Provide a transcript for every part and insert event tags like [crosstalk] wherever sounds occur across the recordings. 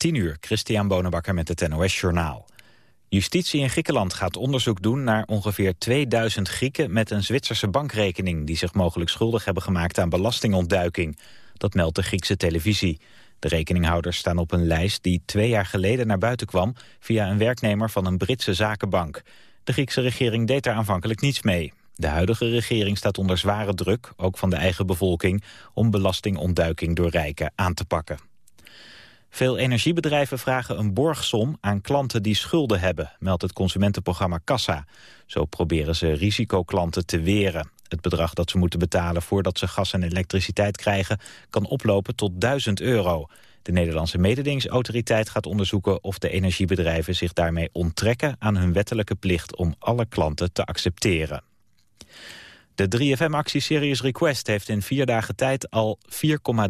10 uur, Christian Bonenbakker met het NOS Journaal. Justitie in Griekenland gaat onderzoek doen naar ongeveer 2000 Grieken met een Zwitserse bankrekening die zich mogelijk schuldig hebben gemaakt aan belastingontduiking. Dat meldt de Griekse televisie. De rekeninghouders staan op een lijst die twee jaar geleden naar buiten kwam via een werknemer van een Britse zakenbank. De Griekse regering deed daar aanvankelijk niets mee. De huidige regering staat onder zware druk, ook van de eigen bevolking, om belastingontduiking door rijken aan te pakken. Veel energiebedrijven vragen een borgsom aan klanten die schulden hebben, meldt het consumentenprogramma Kassa. Zo proberen ze risicoklanten te weren. Het bedrag dat ze moeten betalen voordat ze gas en elektriciteit krijgen kan oplopen tot 1000 euro. De Nederlandse mededingingsautoriteit gaat onderzoeken of de energiebedrijven zich daarmee onttrekken aan hun wettelijke plicht om alle klanten te accepteren. De 3FM-actie Serious Request heeft in vier dagen tijd al 4,3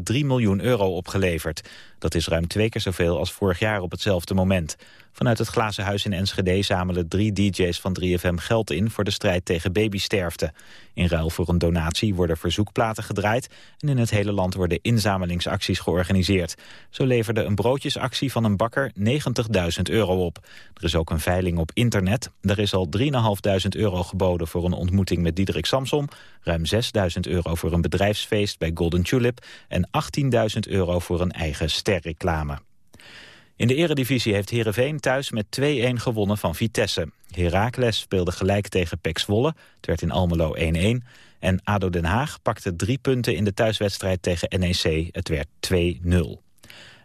miljoen euro opgeleverd. Dat is ruim twee keer zoveel als vorig jaar op hetzelfde moment. Vanuit het Glazen Huis in Enschede zamelen drie dj's van 3FM geld in... voor de strijd tegen babysterfte. In ruil voor een donatie worden verzoekplaten gedraaid... en in het hele land worden inzamelingsacties georganiseerd. Zo leverde een broodjesactie van een bakker 90.000 euro op. Er is ook een veiling op internet. Er is al 3.500 euro geboden voor een ontmoeting met Diederik Samsom... ruim 6.000 euro voor een bedrijfsfeest bij Golden Tulip... en 18.000 euro voor een eigen sterreclame. In de eredivisie heeft Heerenveen thuis met 2-1 gewonnen van Vitesse. Heracles speelde gelijk tegen Pek Zwolle. Het werd in Almelo 1-1. En ADO Den Haag pakte drie punten in de thuiswedstrijd tegen NEC. Het werd 2-0.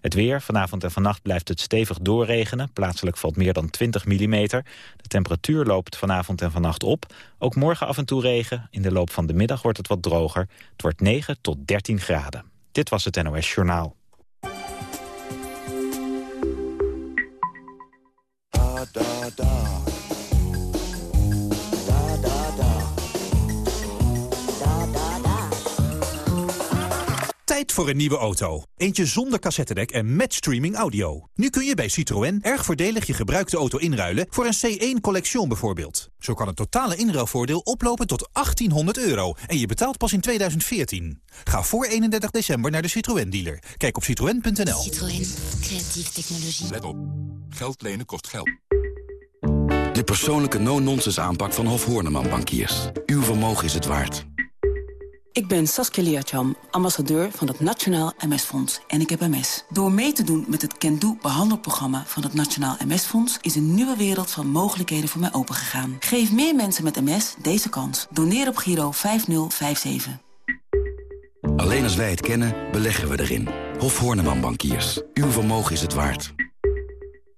Het weer, vanavond en vannacht blijft het stevig doorregenen. Plaatselijk valt meer dan 20 mm. De temperatuur loopt vanavond en vannacht op. Ook morgen af en toe regen. In de loop van de middag wordt het wat droger. Het wordt 9 tot 13 graden. Dit was het NOS Journaal. Voor een nieuwe auto. Eentje zonder cassettedek en met streaming audio. Nu kun je bij Citroën erg voordelig je gebruikte auto inruilen... voor een C1 Collection bijvoorbeeld. Zo kan het totale inruilvoordeel oplopen tot 1800 euro... en je betaalt pas in 2014. Ga voor 31 december naar de Citroën-dealer. Kijk op citroën.nl. Citroën. Creatieve technologie. Let op. Geld lenen kost geld. De persoonlijke no-nonsense aanpak van Hof Horneman Bankiers. Uw vermogen is het waard. Ik ben Saskia Liacham, ambassadeur van het Nationaal MS-fonds. En ik heb MS. Door mee te doen met het Can behandelprogramma van het Nationaal MS-fonds... is een nieuwe wereld van mogelijkheden voor mij opengegaan. Geef meer mensen met MS deze kans. Doneer op Giro 5057. Alleen als wij het kennen, beleggen we erin. Hof Horneman Bankiers. Uw vermogen is het waard.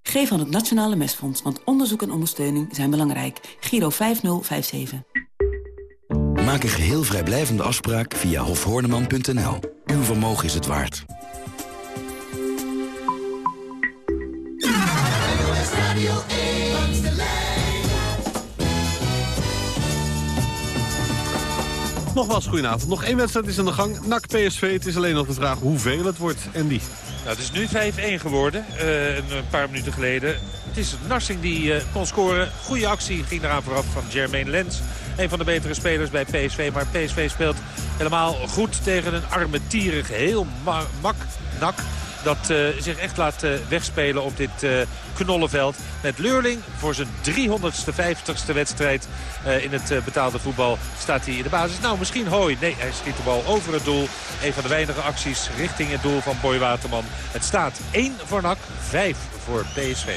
Geef aan het Nationale Mesfonds, want onderzoek en ondersteuning zijn belangrijk. Giro 5057. Maak een geheel vrijblijvende afspraak via hofhoorneman.nl. Uw vermogen is het waard. Nogmaals, goedenavond. Nog één wedstrijd is aan de gang. NAC PSV. Het is alleen nog de vraag hoeveel het wordt. En die. Nou, het is nu 5-1 geworden, uh, een paar minuten geleden. Het is Narsing die uh, kon scoren. Goede actie ging eraan vooraf van Jermaine Lens. Een van de betere spelers bij PSV. Maar PSV speelt helemaal goed tegen een armetierig, heel mak, nak dat uh, zich echt laat uh, wegspelen op dit uh, knollenveld. Met Leurling voor zijn 350ste wedstrijd in het betaalde voetbal staat hij in de basis. Nou, misschien Hooi. Nee, hij schiet de bal over het doel. Een van de weinige acties richting het doel van Boy Waterman. Het staat 1 voor NAC, 5 voor PSV.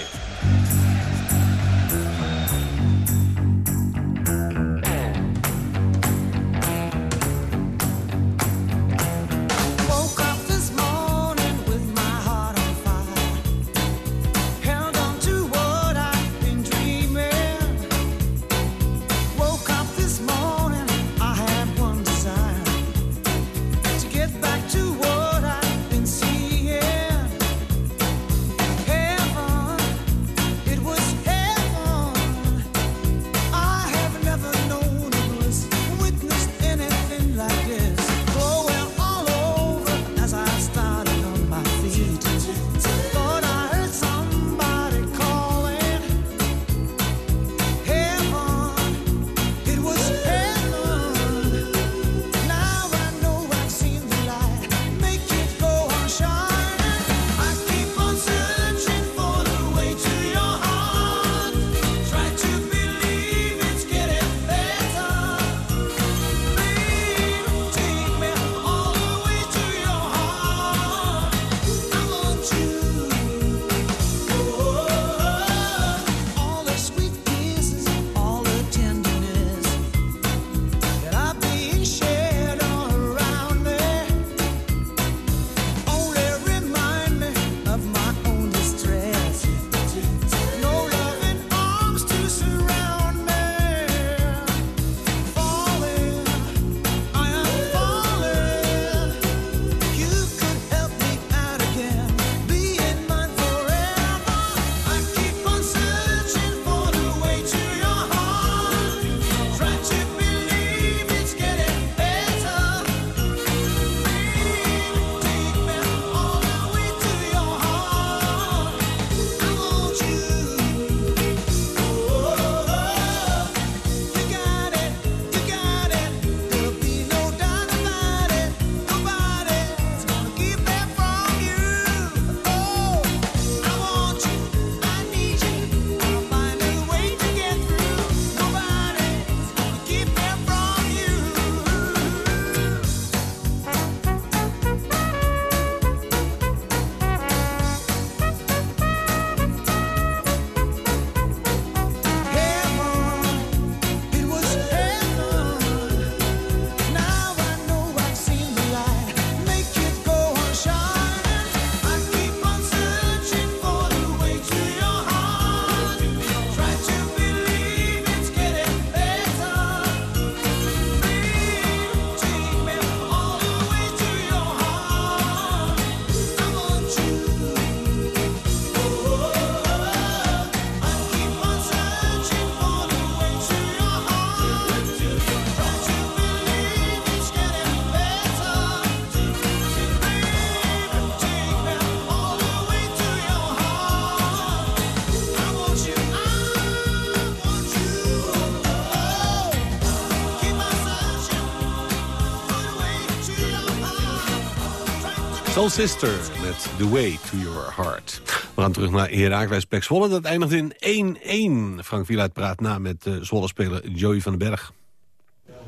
Soul Sister met The Way to Your Heart. We gaan terug naar Herakles Pek Zwolle. Dat eindigt in 1-1. Frank Wieluid praat na met uh, Zwolle-speler Joey van den Berg.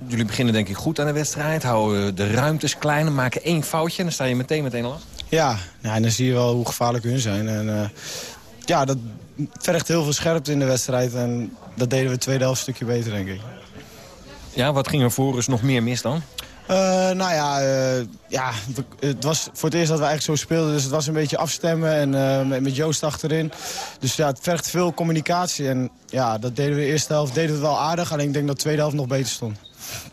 Jullie beginnen denk ik goed aan de wedstrijd. Houden de ruimtes klein, maken één foutje... en dan sta je meteen met 1-0 Ja, nou, en dan zie je wel hoe gevaarlijk hun zijn. En, uh, ja, dat vergt heel veel scherpte in de wedstrijd. En dat deden we het tweede helft een stukje beter, denk ik. Ja, wat ging er voor nog meer mis dan? Uh, nou ja, uh, ja, het was voor het eerst dat we eigenlijk zo speelden. Dus het was een beetje afstemmen en uh, met, met, Joost achterin. Dus ja, het vergt veel communicatie. En ja, dat deden we de eerste helft deden we wel aardig. Alleen ik denk dat de tweede helft nog beter stond.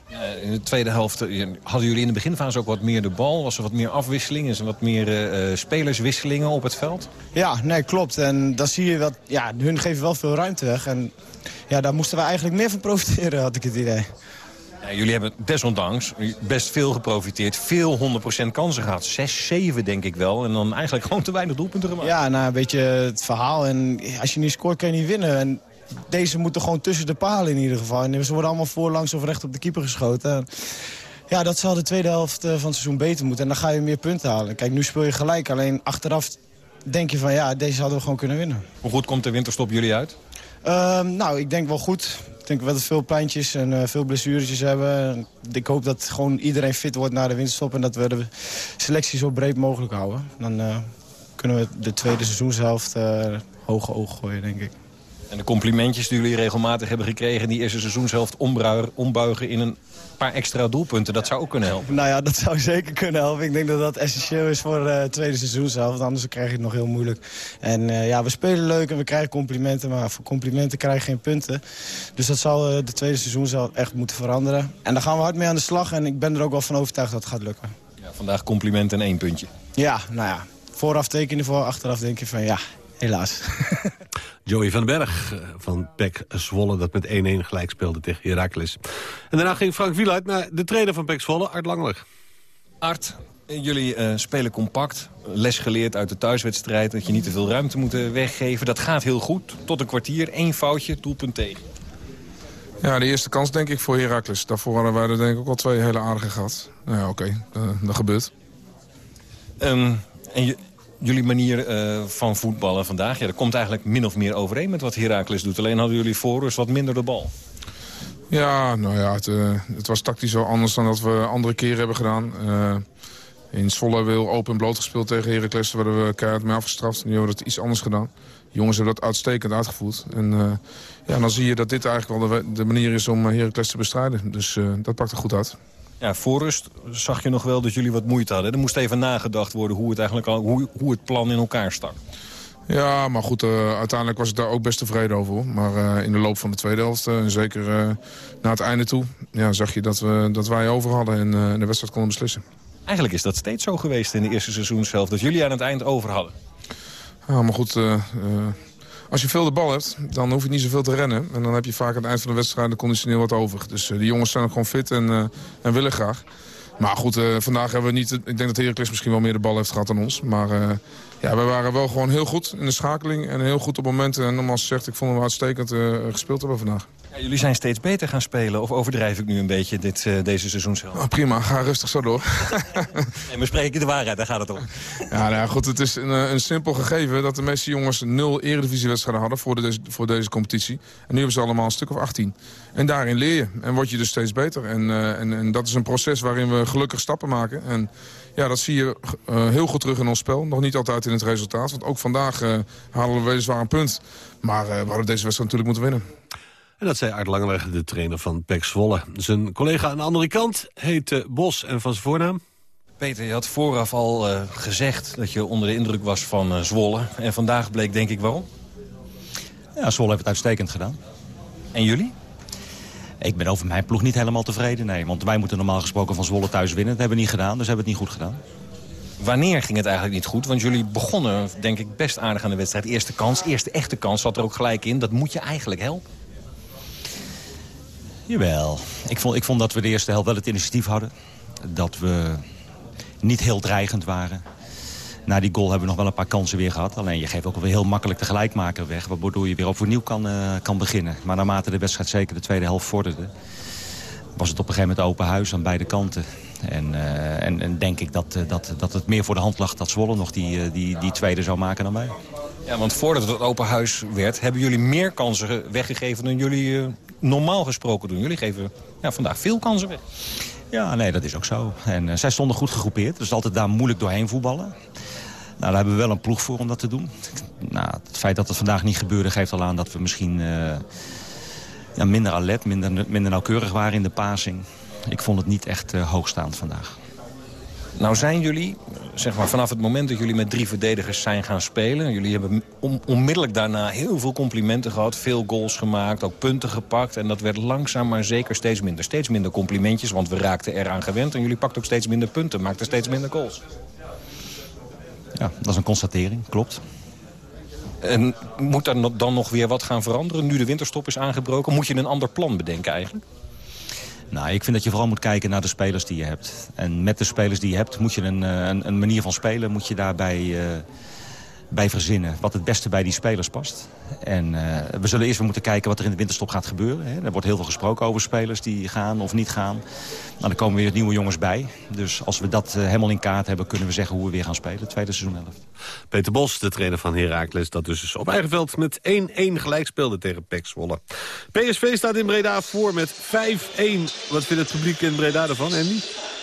Ja, in de tweede helft hadden jullie in de beginfase ook wat meer de bal. Was er wat meer afwisseling? Is er wat meer spelerswisselingen op het veld? Ja, nee, klopt. En dan zie je dat ja, hun geven wel veel ruimte weg. En ja, daar moesten we eigenlijk meer van profiteren, had ik het idee. Ja, jullie hebben desondanks best veel geprofiteerd. Veel 100% kansen gehad. 6, 7 denk ik wel. En dan eigenlijk [laughs] gewoon te weinig doelpunten gemaakt. Ja, nou, een beetje het verhaal. En als je niet scoort, kan je niet winnen. En deze moeten gewoon tussen de palen in ieder geval. En ze worden allemaal voorlangs of recht op de keeper geschoten. Ja, dat zal de tweede helft van het seizoen beter moeten. En dan ga je meer punten halen. Kijk, nu speel je gelijk. Alleen achteraf denk je van ja, deze hadden we gewoon kunnen winnen. Hoe goed komt de winterstop jullie uit? Uh, nou, ik denk wel goed. Denk wel dat veel pijntjes en uh, veel blessuretjes hebben. Ik hoop dat gewoon iedereen fit wordt na de winterstop... en dat we de selectie zo breed mogelijk houden. Dan uh, kunnen we de tweede seizoenshelft hoge ogen gooien, denk ik. En de complimentjes die jullie regelmatig hebben gekregen... die eerste seizoenshelft ombuigen in een paar extra doelpunten. Dat zou ook kunnen helpen. Nou ja, dat zou zeker kunnen helpen. Ik denk dat dat essentieel is voor uh, het tweede seizoenshelft. Anders krijg je het nog heel moeilijk. En uh, ja, we spelen leuk en we krijgen complimenten. Maar voor complimenten krijg je geen punten. Dus dat zal uh, de tweede seizoenshelft echt moeten veranderen. En daar gaan we hard mee aan de slag. En ik ben er ook wel van overtuigd dat het gaat lukken. Ja, vandaag complimenten en één puntje. Ja, nou ja. Vooraf tekenen voor, achteraf denk je van ja, helaas. [laughs] Joey van den Berg van PEC Zwolle... dat met 1-1 gelijk speelde tegen Heracles. En daarna ging Frank Wieluid naar de trainer van PEC Zwolle, Art Langelig. Art, jullie uh, spelen compact. Les geleerd uit de thuiswedstrijd... dat je niet te veel ruimte moet weggeven. Dat gaat heel goed. Tot een kwartier, één foutje, doelpunt tegen. Ja, de eerste kans denk ik voor Heracles. Daarvoor hadden wij er denk ik ook al twee hele aardige gehad. Nou ja, oké, okay. uh, dat gebeurt. Um, en je, jullie manier uh, van voetballen vandaag... Ja, dat komt eigenlijk min of meer overeen met wat Heracles doet. Alleen hadden jullie voor dus wat minder de bal. Ja, nou ja, het, uh, het was tactisch wel anders dan dat we andere keren hebben gedaan. Uh, in Zwolle heel open en bloot gespeeld tegen Heracles. Daar werden we keihard mee afgestraft. Nu hebben we dat iets anders gedaan. De jongens hebben dat uitstekend uitgevoerd. En ja, dan zie je dat dit eigenlijk wel de, de manier is om Heracles te bestrijden. Dus dat pakt er goed uit. Ja, voor rust zag je nog wel dat jullie wat moeite hadden. Er moest even nagedacht worden hoe het, eigenlijk al, hoe, hoe het plan in elkaar stak. Ja, maar goed, uh, uiteindelijk was ik daar ook best tevreden over. Maar uh, in de loop van de tweede helft, uh, zeker naar het einde toe... Ja, zag je dat, we, dat wij over hadden en de wedstrijd konden beslissen. Eigenlijk is dat steeds zo geweest in de eerste seizoenshelft... dat jullie aan het eind over hadden. Ja, maar goed, als je veel de bal hebt, dan hoef je niet zoveel te rennen. En dan heb je vaak aan het eind van de wedstrijd conditioneel wat over. Dus uh, die jongens zijn ook gewoon fit en, uh, en willen graag. Maar goed, uh, vandaag hebben we niet... Ik denk dat Heracles misschien wel meer de bal heeft gehad dan ons. Maar ja, we waren wel gewoon heel goed in de schakeling. En heel goed op momenten. En nogmaals gezegd, ik vond dat we uitstekend gespeeld hebben vandaag. Ja, jullie zijn steeds beter gaan spelen. Of overdrijf ik nu een beetje dit, uh, deze seizoenshelft? Oh, prima, ga rustig zo door. [laughs] nee, we spreken de waarheid, daar gaat het om. Ja, nou ja, goed, het is een, een, simpel gegeven dat de meeste jongens nul eredivisiewedstrijden hadden voor, de, deze, voor deze competitie. En nu hebben ze allemaal een stuk of 18. En daarin leer je en word je dus steeds beter. En, uh, en, en dat is een proces waarin we gelukkig stappen maken. En ja, dat zie je uh, heel goed terug in ons spel. Nog niet altijd in het resultaat. Want ook vandaag halen we weliswaar een punt. Maar we hadden deze wedstrijd natuurlijk moeten winnen. En dat zei Art Langeweg, de trainer van PEC Zwolle. Zijn collega aan de andere kant heet Bos en van zijn voornaam? Peter, je had vooraf al uh, gezegd dat je onder de indruk was van uh, Zwolle. En vandaag bleek denk ik waarom? Ja, Zwolle heeft het uitstekend gedaan. En jullie? Ik ben over mijn ploeg niet helemaal tevreden, nee. Want wij moeten normaal gesproken van Zwolle thuis winnen. Dat hebben we niet gedaan, dus hebben we het niet goed gedaan. Wanneer ging het eigenlijk niet goed? Want jullie begonnen, denk ik, best aardig aan de wedstrijd. Eerste kans, eerste echte kans zat er ook gelijk in. Dat moet je eigenlijk helpen. Jawel. Ik vond, ik vond dat we de eerste helft wel het initiatief hadden. Dat we niet heel dreigend waren. Na die goal hebben we nog wel een paar kansen weer gehad. Alleen je geeft ook weer heel makkelijk de gelijkmaker weg. Waardoor je weer overnieuw kan, uh, kan beginnen. Maar naarmate de wedstrijd zeker de tweede helft vorderde... was het op een gegeven moment open huis aan beide kanten. En, uh, en, en, denk ik dat, dat, dat het meer voor de hand lag dat Zwolle nog die, die, die tweede zou maken dan wij. Ja, want voordat het open huis werd... hebben jullie meer kansen weggegeven dan jullie normaal gesproken doen. Jullie geven ja, vandaag veel kansen weg. Ja, nee, dat is ook zo. En uh, zij stonden goed gegroepeerd. Dus altijd daar moeilijk doorheen voetballen. Nou, daar hebben we wel een ploeg voor om dat te doen. Nou, het feit dat het vandaag niet gebeurde geeft al aan dat we misschien uh, ja, minder alert, minder, minder nauwkeurig waren in de passing. Ik vond het niet echt uh, hoogstaand vandaag. Nou zijn jullie, zeg maar vanaf het moment dat jullie met drie verdedigers zijn gaan spelen... jullie hebben on onmiddellijk daarna heel veel complimenten gehad, veel goals gemaakt, ook punten gepakt... en dat werd langzaam maar zeker steeds minder. Steeds minder complimentjes, want we raakten eraan gewend... en jullie pakten ook steeds minder punten, maakten steeds minder goals. Ja, dat is een constatering, klopt. En moet er dan nog weer wat gaan veranderen? Nu de winterstop is aangebroken, moet je een ander plan bedenken eigenlijk? Nou, ik vind dat je vooral moet kijken naar de spelers die je hebt. En met de spelers die je hebt moet je een, een, een manier van spelen moet je daarbij uh, bij verzinnen. Wat het beste bij die spelers past. En uh, we zullen eerst weer moeten kijken wat er in de winterstop gaat gebeuren. Hè. Er wordt heel veel gesproken over spelers die gaan of niet gaan. Nou, er komen weer nieuwe jongens bij. Dus als we dat uh, helemaal in kaart hebben... kunnen we zeggen hoe we weer gaan spelen, tweede seizoen 11. Peter Bos, de trainer van Heracles... dat dus op eigen veld met 1-1 gelijk speelde tegen PEC Zwolle. PSV staat in Breda voor met 5-1. Wat vindt het publiek in Breda ervan, Andy?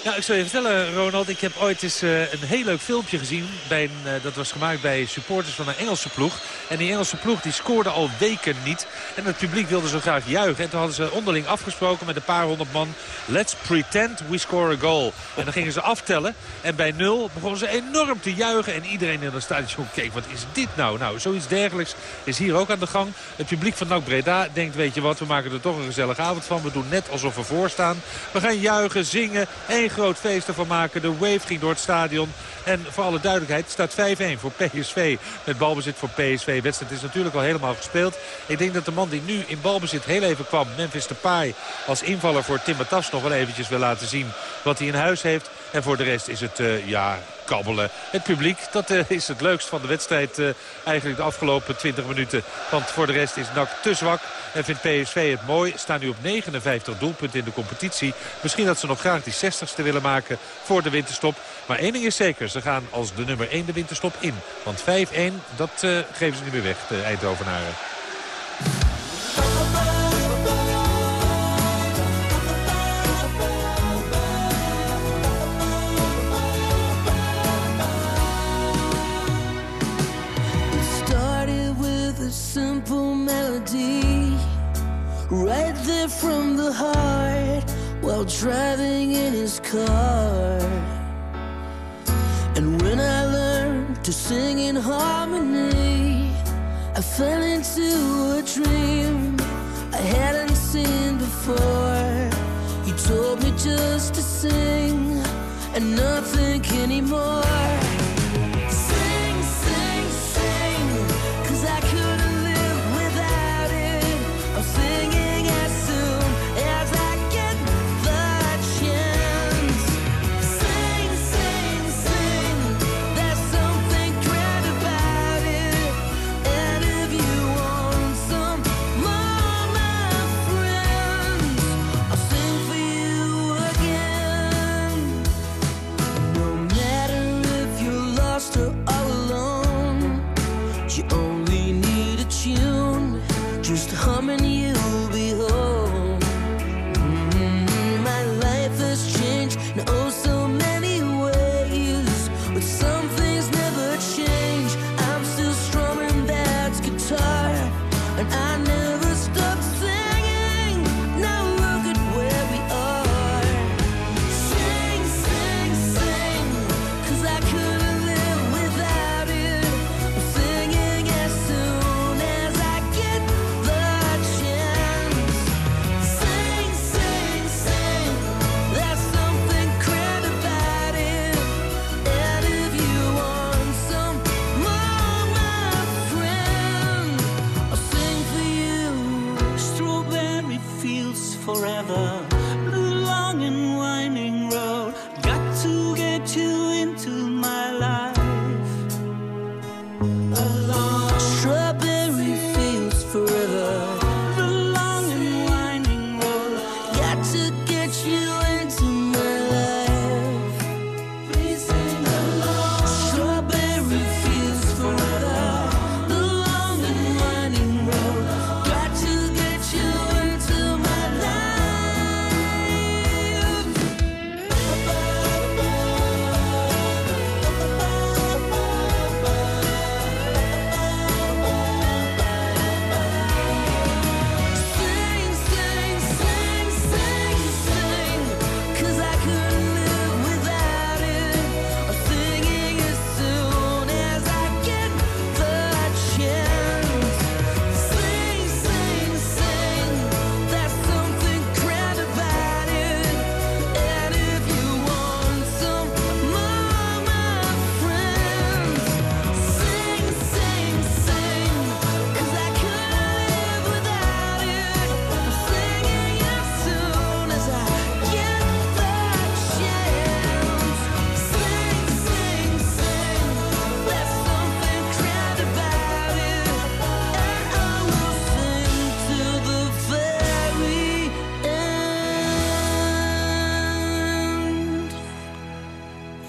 Nou, ik zal je vertellen, Ronald. Ik heb ooit eens uh, een heel leuk filmpje gezien. Bij uh, dat was gemaakt bij supporters van een Engelse ploeg. En die Engelse ploeg die scoorde al weken niet. En het publiek wilde zo graag juichen. En toen hadden ze onderling afgesproken met een paar honderd man. Let's pretend we score a goal. En dan gingen ze aftellen. En bij nul begonnen ze enorm te juichen. En iedereen in het stadion keek, wat is dit nou? Nou, zoiets dergelijks is hier ook aan de gang. Het publiek van NAC Breda denkt, weet je wat, we maken er toch een gezellige avond van. We doen net alsof we voorstaan. We gaan juichen, zingen en groot feest ervan maken. De wave ging door het stadion. En voor alle duidelijkheid staat 5-1 voor PSV. Met balbezit voor PSV. Wedstrijd is natuurlijk al helemaal gespeeld. Ik denk dat de man die nu in balbezit heel even kwam, Memphis Depay, als invaller voor Tim Matas nog wel eventjes wil laten zien wat hij in huis heeft. En voor de rest is het, uh, ja, kabbelen. Het publiek, dat uh, is het leukst van de wedstrijd uh, eigenlijk de afgelopen 20 minuten. Want voor de rest is NAC te zwak en vindt PSV het mooi. Staan nu op 59 doelpunten in de competitie. Misschien dat ze nog graag die 60ste willen maken voor de winterstop. Maar één ding is zeker, ze gaan als de nummer 1 de winterstop in. Want 5-1, dat geven ze niet meer weg, de Eindhovenaren. Heart while driving in his car. And when I learned to sing in harmony, I fell into a dream I hadn't seen before. You told me just to sing and nothing anymore.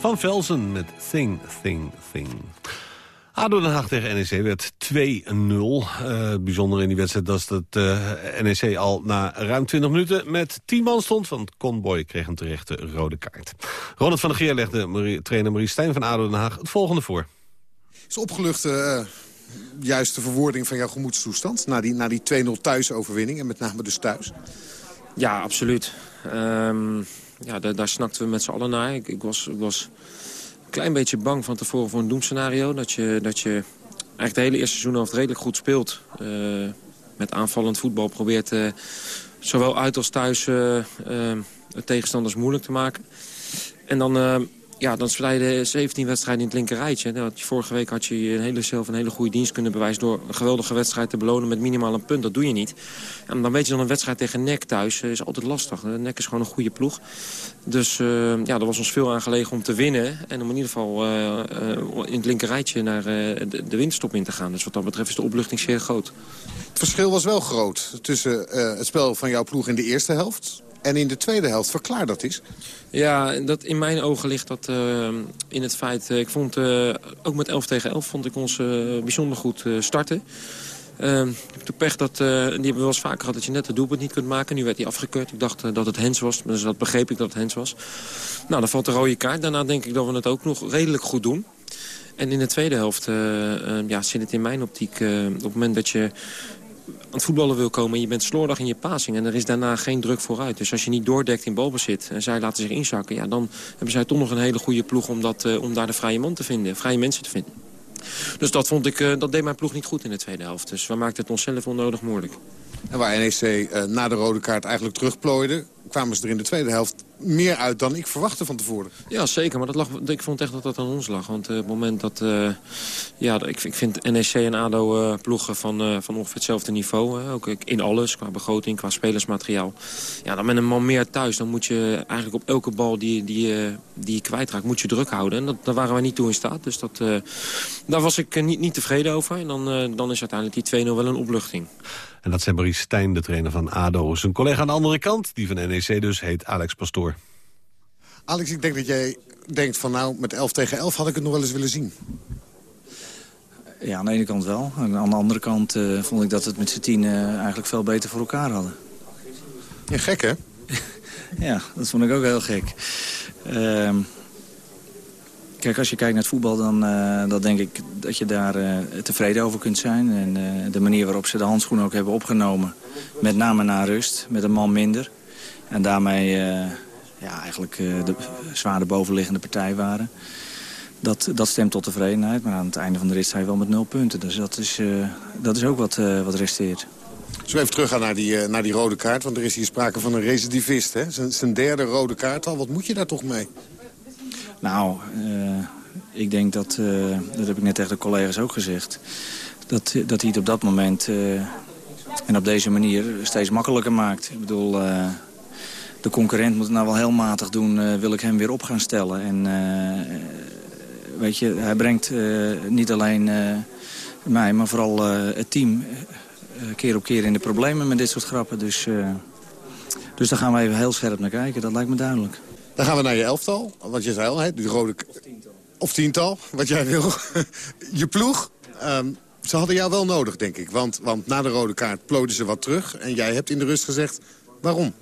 Van Velzen met Thing, Thing, Thing. ADO Den Haag tegen NEC werd 2-0. Uh, bijzonder in die wedstrijd was dat uh, NEC al na ruim 20 minuten met 10 man stond. Want Conboy kreeg een terechte rode kaart. Ronald van der Geer legde Marie, trainer Marie Stijn van ADO Den Haag het volgende voor. Is opgeluchte uh, juiste verwoording van jouw gemoedstoestand... na die, na die 2-0 thuisoverwinning en met name dus thuis? Ja, absoluut. Um, ja, daar, daar snakten we met z'n allen naar. Ik, ik, was, was een klein beetje bang van tevoren voor een doemscenario. Dat je, dat je eigenlijk de hele eerste seizoen redelijk goed speelt. Uh, met aanvallend voetbal probeert uh, zowel uit als thuis uh, het tegenstanders moeilijk te maken. En dan ja, dan je 17 wedstrijden in het linkerrijtje. Vorige week had je een hele, zelf een hele goede dienst kunnen bewijzen... door een geweldige wedstrijd te belonen met minimaal een punt. Dat doe je niet. En dan weet je dan een wedstrijd tegen NEC thuis is altijd lastig. NEC is gewoon een goede ploeg. Dus uh, ja, er was ons veel aan gelegen om te winnen. En om in ieder geval in het linkerrijtje naar de, de winterstop in te gaan. Dus wat dat betreft is de opluchting zeer groot. Het verschil was wel groot tussen het spel van jouw ploeg in de eerste helft en in de tweede helft. Verklaar dat is. Ja, dat in mijn ogen ligt dat uh, in het feit... Uh, ik vond, uh, ook met 11 tegen 11 vond ik ons bijzonder goed starten. Ik heb de pech dat, die hebben we wel eens vaker gehad... dat je net de doelpunt niet kunt maken. Nu werd hij afgekeurd. Ik dacht dat het Hens was. Dus dat begreep ik dat het Hens was. Nou, dan valt de rode kaart. Daarna denk ik dat we het ook nog redelijk goed doen. En in de tweede helft ja, zit het in mijn optiek... op het moment dat je aan het voetballen wil komen... en je bent slordig in je passing en er is daarna geen druk vooruit. Dus als je niet doordekt in balbezit en zij laten zich inzakken... Ja, dan hebben zij toch nog een hele goede ploeg om, dat, uh, om daar de vrije man te vinden. Vrije mensen te vinden. Dus dat, vond ik, uh, dat deed mijn ploeg niet goed in de tweede helft. Dus we maakten het onszelf onnodig moeilijk. En waar NEC uh, na de rode kaart eigenlijk terugplooide... kwamen ze er in de tweede helft meer uit dan ik verwachtte van tevoren. Ja, zeker. Maar dat lag, ik vond echt dat dat aan ons lag. Want op het moment dat... Uh, ja, ik, ik vind NEC en ADO uh, ploegen van, van ongeveer hetzelfde niveau. ook in alles, qua begroting, qua spelersmateriaal. Ja, dan met een man meer thuis. Dan moet je eigenlijk op elke bal die, die, die je kwijtraakt, moet je druk houden. En dat, daar waren wij niet toe in staat. Dus dat, daar was ik niet, niet tevreden over. En dan, dan is uiteindelijk die 2-0 wel een opluchting. En dat zei Maurice Stijn, de trainer van ADO. Zijn collega aan de andere kant, die van NEC dus, heet Alex Pastoor. Alex, ik denk dat jij denkt van nou, met 11 tegen 11 had ik het nog wel eens willen zien. Ja, aan de ene kant wel. En aan de andere kant uh, vond ik dat het met z'n tien uh, eigenlijk veel beter voor elkaar hadden. Ja, gek hè? [laughs] ja, dat vond ik ook heel gek. Uh, kijk, als je kijkt naar het voetbal, dan, uh, denk ik dat je daar tevreden over kunt zijn. En de manier waarop ze de handschoenen ook hebben opgenomen, met name na rust, met een man minder. En daarmee ja, eigenlijk de zware bovenliggende partij waren. Dat, dat stemt tot tevredenheid, maar aan het einde van de rit sta je wel met nul punten. Dus dat is, dat is ook wat, wat resteert. We even teruggaan naar die, naar die rode kaart? Want er is hier sprake van een recidivist, hè? Zijn derde rode kaart al. Wat moet je daar toch mee? Nou, ik denk dat, dat heb ik net tegen de collega's ook gezegd... dat, dat hij het op dat moment en op deze manier steeds makkelijker maakt. Ik bedoel, de concurrent moet het nou wel heel matig doen, wil ik hem weer op gaan stellen. En weet je, hij brengt niet alleen mij, maar vooral het team keer op keer in de problemen met dit soort grappen. Dus, dus daar gaan we even heel scherp naar kijken, dat lijkt me duidelijk. Dan gaan we naar je elftal, wat je zei al, hè, die rode... Of tiental, wat jij wil. [laughs] je ploeg. Um, ze hadden jou wel nodig, denk ik. Want, want na de rode kaart plooiden ze wat terug. En jij hebt in de rust gezegd, waarom?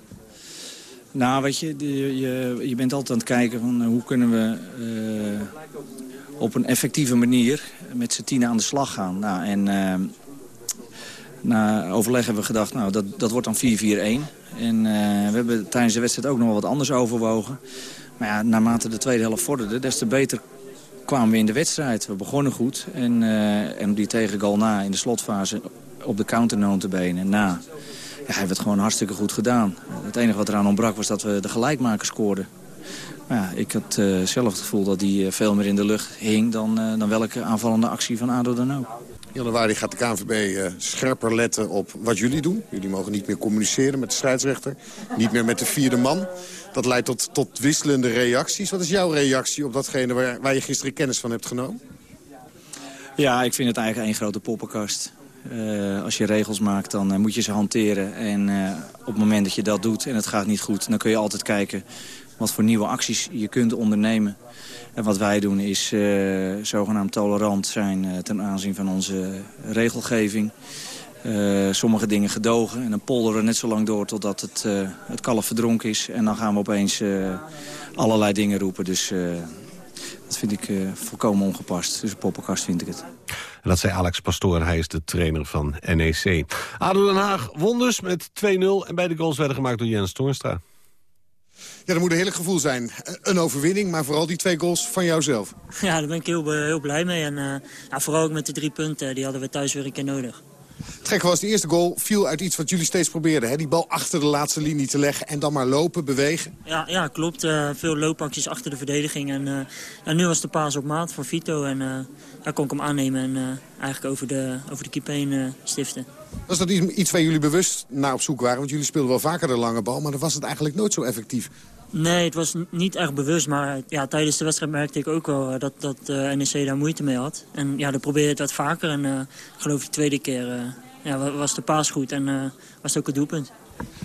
Nou, weet je, je, je bent altijd aan het kijken van hoe kunnen we uh, op een effectieve manier met z'n tien aan de slag gaan. Nou, en uh, na overleg hebben we gedacht, nou, dat, dat wordt dan 4-4-1. En uh, we hebben tijdens de wedstrijd ook nog wat anders overwogen. Maar ja, naarmate de tweede helft vorderde, des te beter kwamen we in de wedstrijd. We begonnen goed en, en die tegengoal na in de slotfase op de counter te benen na ja, hij heeft het gewoon hartstikke goed gedaan. Het enige wat eraan ontbrak was dat we de gelijkmaker scoorden. Maar ja, ik had uh, zelf het gevoel dat uh, veel meer in de lucht hing... Dan, uh, dan welke aanvallende actie van ADO dan ook. Januari gaat de KNVB scherper letten op wat jullie doen. Jullie mogen niet meer communiceren met de scheidsrechter. Niet meer met de vierde man. Dat leidt tot, tot wisselende reacties. Wat is jouw reactie op datgene waar, waar je gisteren kennis van hebt genomen? Ja, ik vind het eigenlijk één grote poppenkast. Uh, als je regels maakt, dan uh, moet je ze hanteren. En op het moment dat je dat doet en het gaat niet goed... dan kun je altijd kijken wat voor nieuwe acties je kunt ondernemen. En wat wij doen is uh, zogenaamd tolerant zijn uh, ten aanzien van onze regelgeving. Uh, sommige dingen gedogen en dan polderen net zo lang door totdat het, het kalf verdronken is. En dan gaan we opeens allerlei dingen roepen. Dus dat vind ik volkomen ongepast. Dus een poppenkast vind ik het. En dat zei Alex Pastoor, hij is de trainer van NEC. ADO Den Haag won met 2-0 en beide goals werden gemaakt door Jens Toornstra. Ja, dat moet een heerlijk gevoel zijn. Een overwinning, maar vooral die twee goals van jouzelf. Ja, daar ben ik heel, heel blij mee. En uh, ja, vooral ook met de drie punten, die hadden we thuis weer een keer nodig. Het gekke was, de eerste goal viel uit iets wat jullie steeds probeerden. Hè? Die bal achter de laatste linie te leggen en dan maar lopen, bewegen. Ja, ja klopt. Uh, veel loopacties achter de verdediging. En, uh, en nu was de paas op maat voor Vito. En uh, daar kon ik hem aannemen en eigenlijk over de, over de keeper heen stiften. Was dat iets waar jullie bewust naar op zoek waren? Want jullie speelden wel vaker de lange bal, maar dan was het eigenlijk nooit zo effectief. Nee, het was niet echt bewust. Maar ja, tijdens de wedstrijd merkte ik ook wel dat, dat uh, NEC daar moeite mee had. En ja, dan probeerde het wat vaker. En uh, ik geloof de tweede keer uh, ja, was de paas goed en was het ook het doelpunt.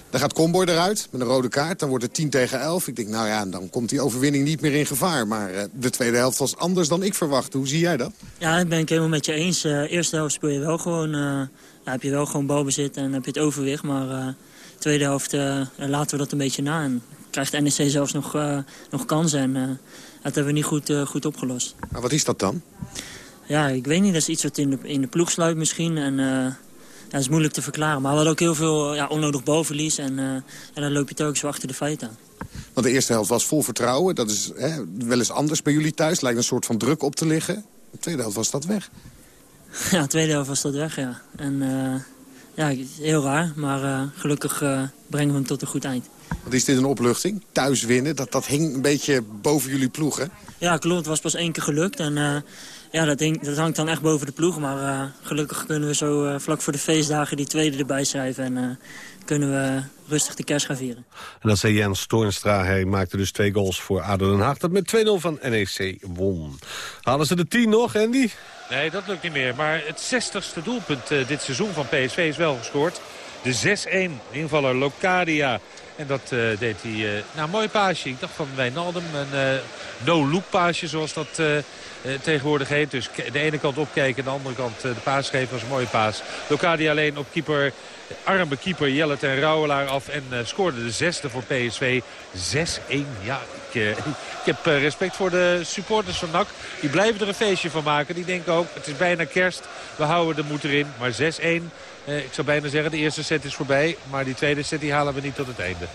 Dan gaat Comboy eruit met een rode kaart. Dan wordt het 10 tegen 11. Ik denk, nou ja, dan komt die overwinning niet meer in gevaar. Maar de tweede helft was anders dan ik verwachtte. Hoe zie jij dat? Ja, dat ben ik helemaal met je eens. Eerste helft speel je wel gewoon... ja, heb je wel gewoon balbezit en heb je het overwicht. Maar de tweede helft laten we dat een beetje na. En krijgt NEC zelfs nog, uh, nog kansen. En uh, dat hebben we niet goed, uh, goed opgelost. Maar wat is dat dan? Ja, ik weet niet. Dat is iets wat in de, in de ploeg sluit misschien. En, ja, dat is moeilijk te verklaren. Maar we hadden ook heel veel ja, onnodig balverlies. En, en dan loop je toch ook zo achter de feiten aan. Want de eerste helft was vol vertrouwen. Dat is hè, wel eens anders bij jullie thuis. Lijkt een soort van druk op te liggen. De tweede helft was dat weg. [laughs] Ja, de tweede helft was dat weg, ja. En ja, heel raar. Maar gelukkig brengen we hem tot een goed eind. Wat is dit een opluchting? Thuis winnen, dat, dat hing een beetje boven jullie ploeg, hè? Ja, klopt. Het was pas één keer gelukt. En uh, ja, dat, hing, dat, hangt dan echt boven de ploeg. Maar uh, gelukkig kunnen we zo uh, vlak voor de feestdagen die tweede erbij schrijven. En kunnen we rustig de kerst gaan vieren. En dat zei Jens Toornstra. Hij maakte dus twee goals voor ADO Den Haag. Dat met 2-0 van NEC won. Halen ze de 10 nog, Andy? Nee, dat lukt niet meer. Maar het 60ste doelpunt dit seizoen van PSV is wel gescoord. De 6-1 invaller Locadia. En dat uh, deed hij, uh, nou mooi paasje. Ik dacht van Wijnaldum, een uh, no-look paasje zoals dat tegenwoordig heet. Dus de ene kant opkijken en de andere kant de paas geven was een mooie paas. Locadia alleen op keeper, arme keeper Jellet en Rauwelaar af en scoorde de zesde voor PSV. 6-1, ja, ik, [laughs] ik heb respect voor de supporters van NAC. Die blijven er een feestje van maken. Die denken ook, het is bijna kerst, we houden de moed erin. Maar 6-1... Eh, ik zou bijna zeggen, de eerste set is voorbij. Maar die tweede set die halen we niet tot het einde.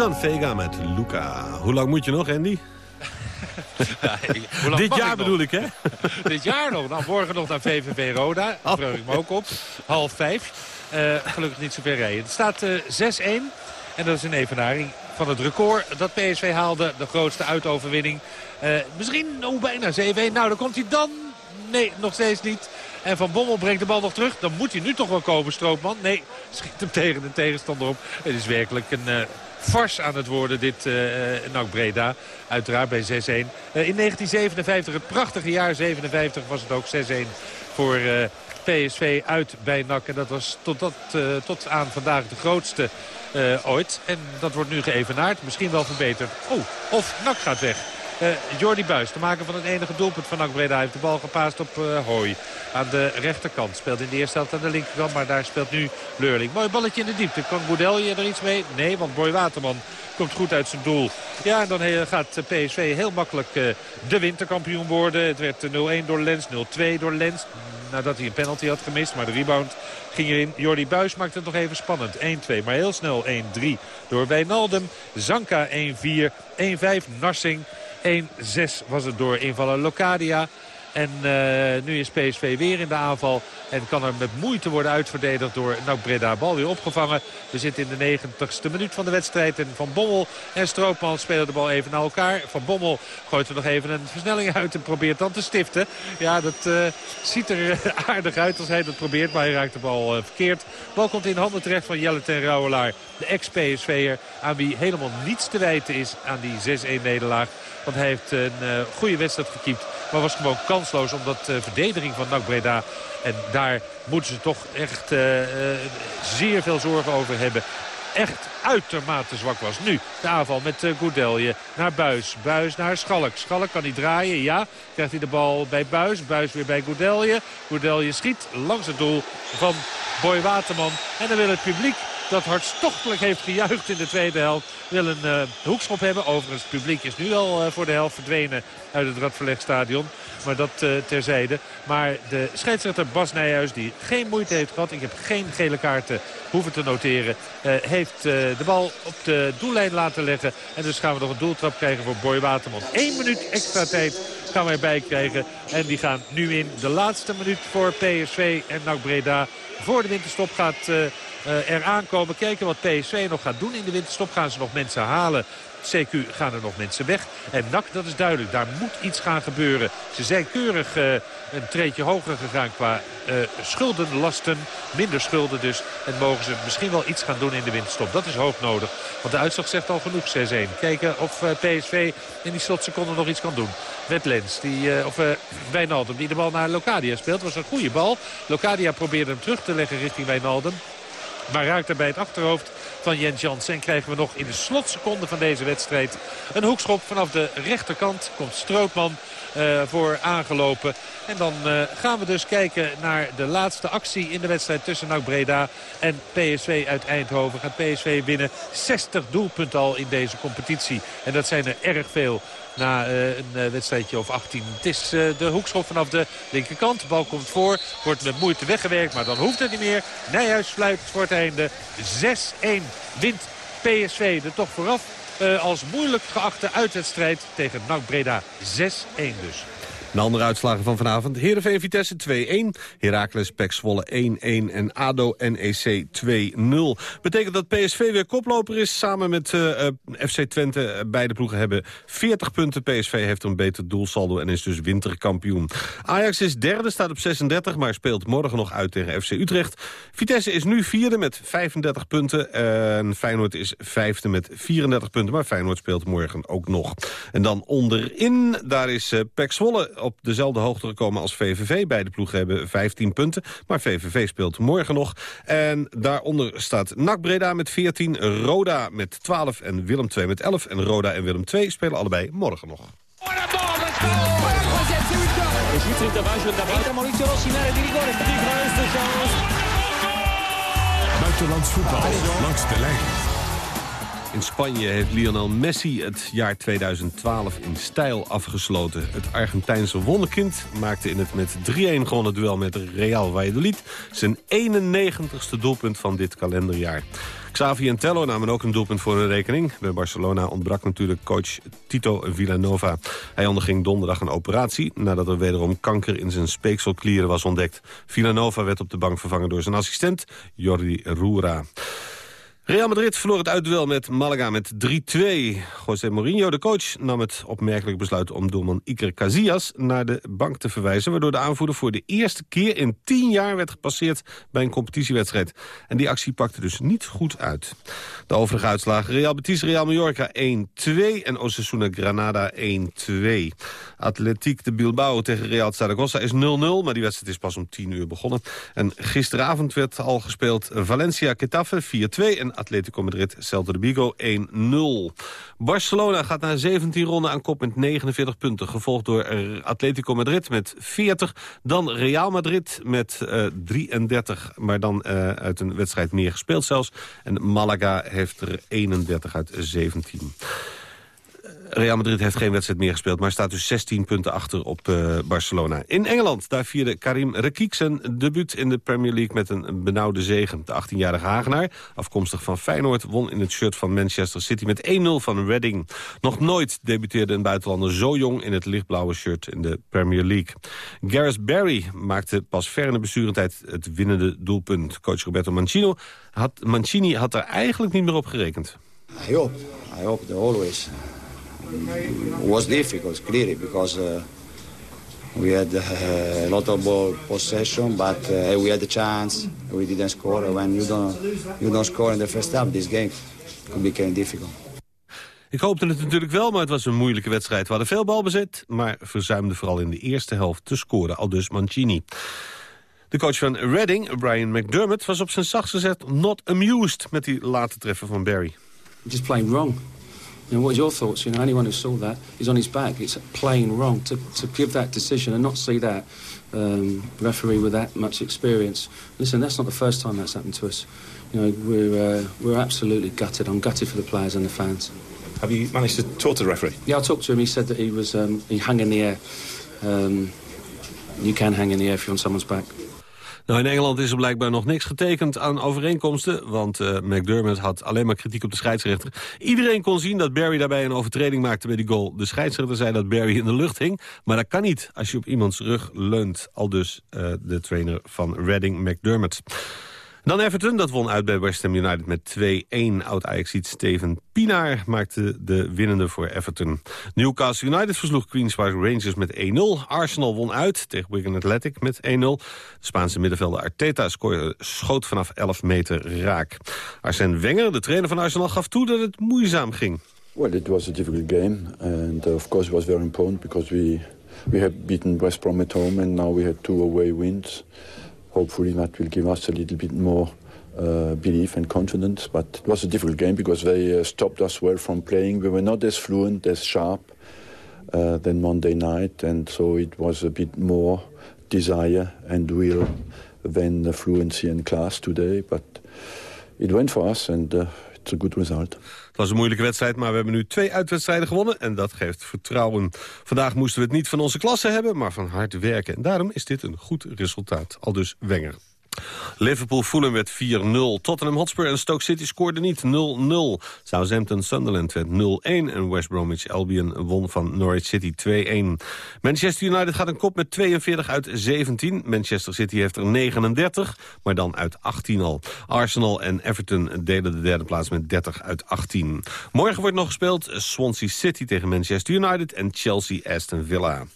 Suzanne Vega met Luca. Hoe lang moet je nog, Andy? [laughs] Dit jaar ik bedoel ik, hè? [laughs] Dit jaar nog. Nou, morgen nog naar VVV Roda. Daar vreug ik me ook op. Half vijf. Eh, gelukkig niet zoveel rijden. Het staat eh, 6-1. En dat is een evenaring van het record dat PSV haalde. De grootste uitoverwinning. Eh, misschien oh, bijna 7-1. Nou, dan komt hij dan. Nee, nog steeds niet. En Van Bommel brengt de bal nog terug. Dan moet hij nu toch wel komen, Stroopman. Nee, schiet hem tegen de tegenstander op. Het is werkelijk een eh fars aan het worden, dit eh NAC Breda. Uiteraard bij 6-1. Eh, in 1957, het prachtige jaar 57, was het ook 6-1 voor eh, PSV uit bij NAC. En dat was tot, dat, eh, tot aan vandaag de grootste eh, ooit. En dat wordt nu geëvenaard. Misschien wel verbeterd. Oh, of NAC gaat weg. Eh Jordi Buis, te maken van het enige doelpunt van NAC Breda, heeft de bal gepaast op eh Hooi. Aan de rechterkant. Speelt in de eerste helft aan de linkerkant, maar daar speelt nu Leurling. Mooi balletje in de diepte. Kan Boudelje er iets mee? Nee, want Boy Waterman komt goed uit zijn doel. Ja, en dan he- gaat eh, PSV heel makkelijk eh, de winterkampioen worden. Het werd eh, 0-1 door Lens, 0-2 door Lens. Nadat hij een penalty had gemist, maar de rebound ging erin. Jordi Buis maakt het nog even spannend. 1-2, maar heel snel 1-3 door Wijnaldum. Zanka 1-4, 1-5 Narsing. 1-6 was het door invaller Locadia. En eh, nu is PSV weer in de aanval. En kan er met moeite worden uitverdedigd door NAC Breda. Bal weer opgevangen. We zitten in de 90ste minuut van de wedstrijd. En Van Bommel en Stroopman spelen de bal even naar elkaar. Van Bommel gooit er nog even een versnelling uit en probeert dan te stiften. Ja, dat eh, ziet er aardig uit als hij dat probeert. Maar hij raakt de bal eh, verkeerd. Bal komt in de handen terecht van Jelle ten Rouwelaar. De ex-PSV'er aan wie helemaal niets te wijten is aan die 6-1 nederlaag. Want hij heeft een eh, goede wedstrijd gekiept. Maar was gewoon kansloos omdat de verdediging van NAC Breda... en daar moeten ze toch echt eh, eh, zeer veel zorgen over hebben echt uitermate zwak was. Nu de aanval met Goudelje naar Buis. Buis naar Schalk. Schalk kan hij draaien, ja. Krijgt hij de bal bij Buis. Buis weer bij Goudelje. Goudelje schiet langs het doel van Boy Waterman. En dan wil het publiek dat hartstochtelijk heeft gejuicht in de tweede helft. Wil een uh, hoekschop hebben. Overigens, het publiek is nu al uh, voor de helft verdwenen uit het Radverlegstadion. Maar dat uh, terzijde. Maar de scheidsrechter Bas Nijhuis, die geen moeite heeft gehad. Ik heb geen gele kaarten hoeven te noteren. heeft de bal op de doellijn laten leggen. En dus gaan we nog een doeltrap krijgen voor Boy Waterman. Eén minuut extra tijd gaan we erbij krijgen. En die gaan nu in de laatste minuut voor PSV en NAC Breda. Voor de winterstop gaat uh, er aankomen. Kijken wat PSV nog gaat doen in de winterstop. Gaan ze nog mensen halen? CQ gaan er nog mensen weg. En NAC, dat is duidelijk. Daar moet iets gaan gebeuren. Ze zijn keurig uh, een treetje hoger gegaan qua uh, schuldenlasten. Minder schulden dus. En mogen ze misschien wel iets gaan doen in de winterstop. Dat is hoog nodig. Want de uitslag zegt al genoeg 6-1. Kijken of uh, PSV in die slotseconde nog iets kan doen. Met Lens, die, of Wijnaldum, die de bal naar Locadia speelt. was een goede bal. Locadia probeerde hem terug te leggen richting Wijnaldum. Maar raakt er bij het achterhoofd van Jens Jansen. En krijgen we nog in de slotseconde van deze wedstrijd een hoekschop vanaf de rechterkant. Komt Strootman voor aangelopen. En dan uh, gaan we dus kijken naar de laatste actie in de wedstrijd tussen NAC Breda en PSV uit Eindhoven. Gaat PSV winnen 60 doelpunten al in deze competitie. En dat zijn er erg veel na uh, een wedstrijdje of 18. Het is de hoekschop vanaf de linkerkant. De bal komt voor, wordt met moeite weggewerkt, maar dan hoeft het niet meer. Nijhuis fluit voor het einde. 6-1 wint PSV er toch vooraf als moeilijk geachte uitwedstrijd tegen NAC Breda. 6-1 dus. De andere uitslagen van vanavond. Heerenveen Vitesse 2-1. Heracles Pek Zwolle 1-1. En ADO NEC 2-0. Betekent dat PSV weer koploper is. Samen met uh, FC Twente. Beide ploegen hebben 40 punten. PSV heeft een beter doelsaldo en is dus winterkampioen. Ajax is derde, staat op 36. Maar speelt morgen nog uit tegen FC Utrecht. Vitesse is nu vierde met 35 punten. En Feyenoord is vijfde met 34 punten. Maar Feyenoord speelt morgen ook nog. En dan onderin, daar is uh, Pek op dezelfde hoogte gekomen als VVV. Beide ploegen hebben 15 punten. Maar VVV speelt morgen nog. En daaronder staat NAC Breda met 14, Roda met 12 en Willem 2 met 11. En Roda en Willem 2 spelen allebei morgen nog. Buitenlands voetbal langs de lijn. In Spanje heeft Lionel Messi het jaar 2012 in stijl afgesloten. Het Argentijnse wonderkind maakte in het met 3-1 gewonnen duel met Real Valladolid... zijn 91ste doelpunt van dit kalenderjaar. Xavi en Tello namen ook een doelpunt voor hun rekening. Bij Barcelona ontbrak natuurlijk coach Tito Villanova. Hij onderging donderdag een operatie... nadat er wederom kanker in zijn speekselklieren was ontdekt. Villanova werd op de bank vervangen door zijn assistent Jordi Roura. Real Madrid verloor het uitduel met Malaga met 3-2. José Mourinho, de coach, nam het opmerkelijk besluit om doelman Iker Casillas naar de bank te verwijzen... waardoor de aanvoerder voor de eerste keer in 10 jaar werd gepasseerd bij een competitiewedstrijd. En die actie pakte dus niet goed uit. De overige uitslagen Real Betis, Real Mallorca 1-2 en Osasuna Granada 1-2. Atletiek de Bilbao tegen Real Zaragoza is 0-0, maar die wedstrijd is pas om 10 uur begonnen. En gisteravond werd al gespeeld Valencia-Getafe 4-2 en Atletico Madrid Celta de Vigo 1-0. Barcelona gaat na 17 ronden aan kop met 49 punten. Gevolgd door Atletico Madrid met 40. Dan Real Madrid met uh, 33, maar dan uh, uit een wedstrijd meer gespeeld zelfs. En Malaga heeft er 31 uit 17. Real Madrid heeft geen wedstrijd meer gespeeld... maar staat dus 16 punten achter op uh, Barcelona. In Engeland, daar vierde Karim Rekic zijn debuut in de Premier League... met een benauwde zegen. De 18-jarige Hagenaar, afkomstig van Feyenoord... won in het shirt van Manchester City met 1-0 van Reading. Nog nooit debuteerde een buitenlander zo jong... in het lichtblauwe shirt in de Premier League. Gareth Barry maakte pas ver in de bestuurentijd het winnende doelpunt. Coach Roberto Mancini had, Mancini had er eigenlijk niet meer op gerekend. I hope, I hope that always was difficult, clearly, because uh, we had uh, a lot of ball possession, but uh, we had the chance. We didn't score. When you don't, you don't score in the first half, this game could become difficult. Ik hoopte het natuurlijk wel, maar het was een moeilijke wedstrijd. We hadden veel balbezit, maar verzuimden vooral in de eerste helft te scoren. Al dus Mancini. De coach van Reading, Brian McDermott, was op zijn zachtst gezet not amused met die late treffen van Barry. Just playing wrong. You know, what are your thoughts? You know, anyone who saw that is on his back. It's plain wrong to, to give that decision and not see that um, referee with that much experience. Listen, that's not the first time that's happened to us. You know, we're uh, we're absolutely gutted. I'm gutted for the players and the fans. Have you managed to talk to the referee? Yeah, I talked to him. He said that he was um, he hung in the air. Um, you can hang in the air if you're on someone's back. Nou, in Engeland is er blijkbaar nog niks getekend aan overeenkomsten... want uh, McDermott had alleen maar kritiek op de scheidsrechter. Iedereen kon zien dat Barry daarbij een overtreding maakte bij die goal. De scheidsrechter zei dat Barry in de lucht hing. Maar dat kan niet als je op iemands rug leunt. Al dus uh, de trainer van Reading, McDermott. Dan Everton, dat won uit bij West Ham United met 2-1. Oud-Ajaxiet Steven Pinaar maakte de winnende voor Everton. Newcastle United versloeg Queen's Park Rangers met 1-0. Arsenal won uit tegen Wigan Athletic met 1-0. De Spaanse middenvelder Arteta scoorde, schoot vanaf 11 meter raak. Arsène Wenger, de trainer van Arsenal, gaf toe dat het moeizaam ging. Well, it was a difficult game. And uh, of course it was very important because we, we had beaten West Brom at home and now we had two away wins. Hopefully that will give us a little bit more uh, belief and confidence. But it was a difficult game because they uh, stopped us well from playing. We were not as fluent, as sharp uh, than Monday night, and so it was a bit more desire and will than the fluency and class today. But it went for us, and uh, it's a good result. Was een moeilijke wedstrijd, maar we hebben nu twee uitwedstrijden gewonnen. En dat geeft vertrouwen. Vandaag moesten we het niet van onze klasse hebben, maar van hard werken. En daarom is dit een goed resultaat. Al dus Wenger. Liverpool-Fulham werd 4-0. Tottenham Hotspur en Stoke City scoorden niet 0-0. Southampton-Sunderland werd 0-1. En West Bromwich Albion won van Norwich City 2-1. Manchester United gaat een kop met 42 uit 17. Manchester City heeft er 39, maar dan uit 18 al. Arsenal en Everton delen de derde plaats met 30 uit 18. Morgen wordt nog gespeeld Swansea City tegen Manchester United... en Chelsea-Aston Villa.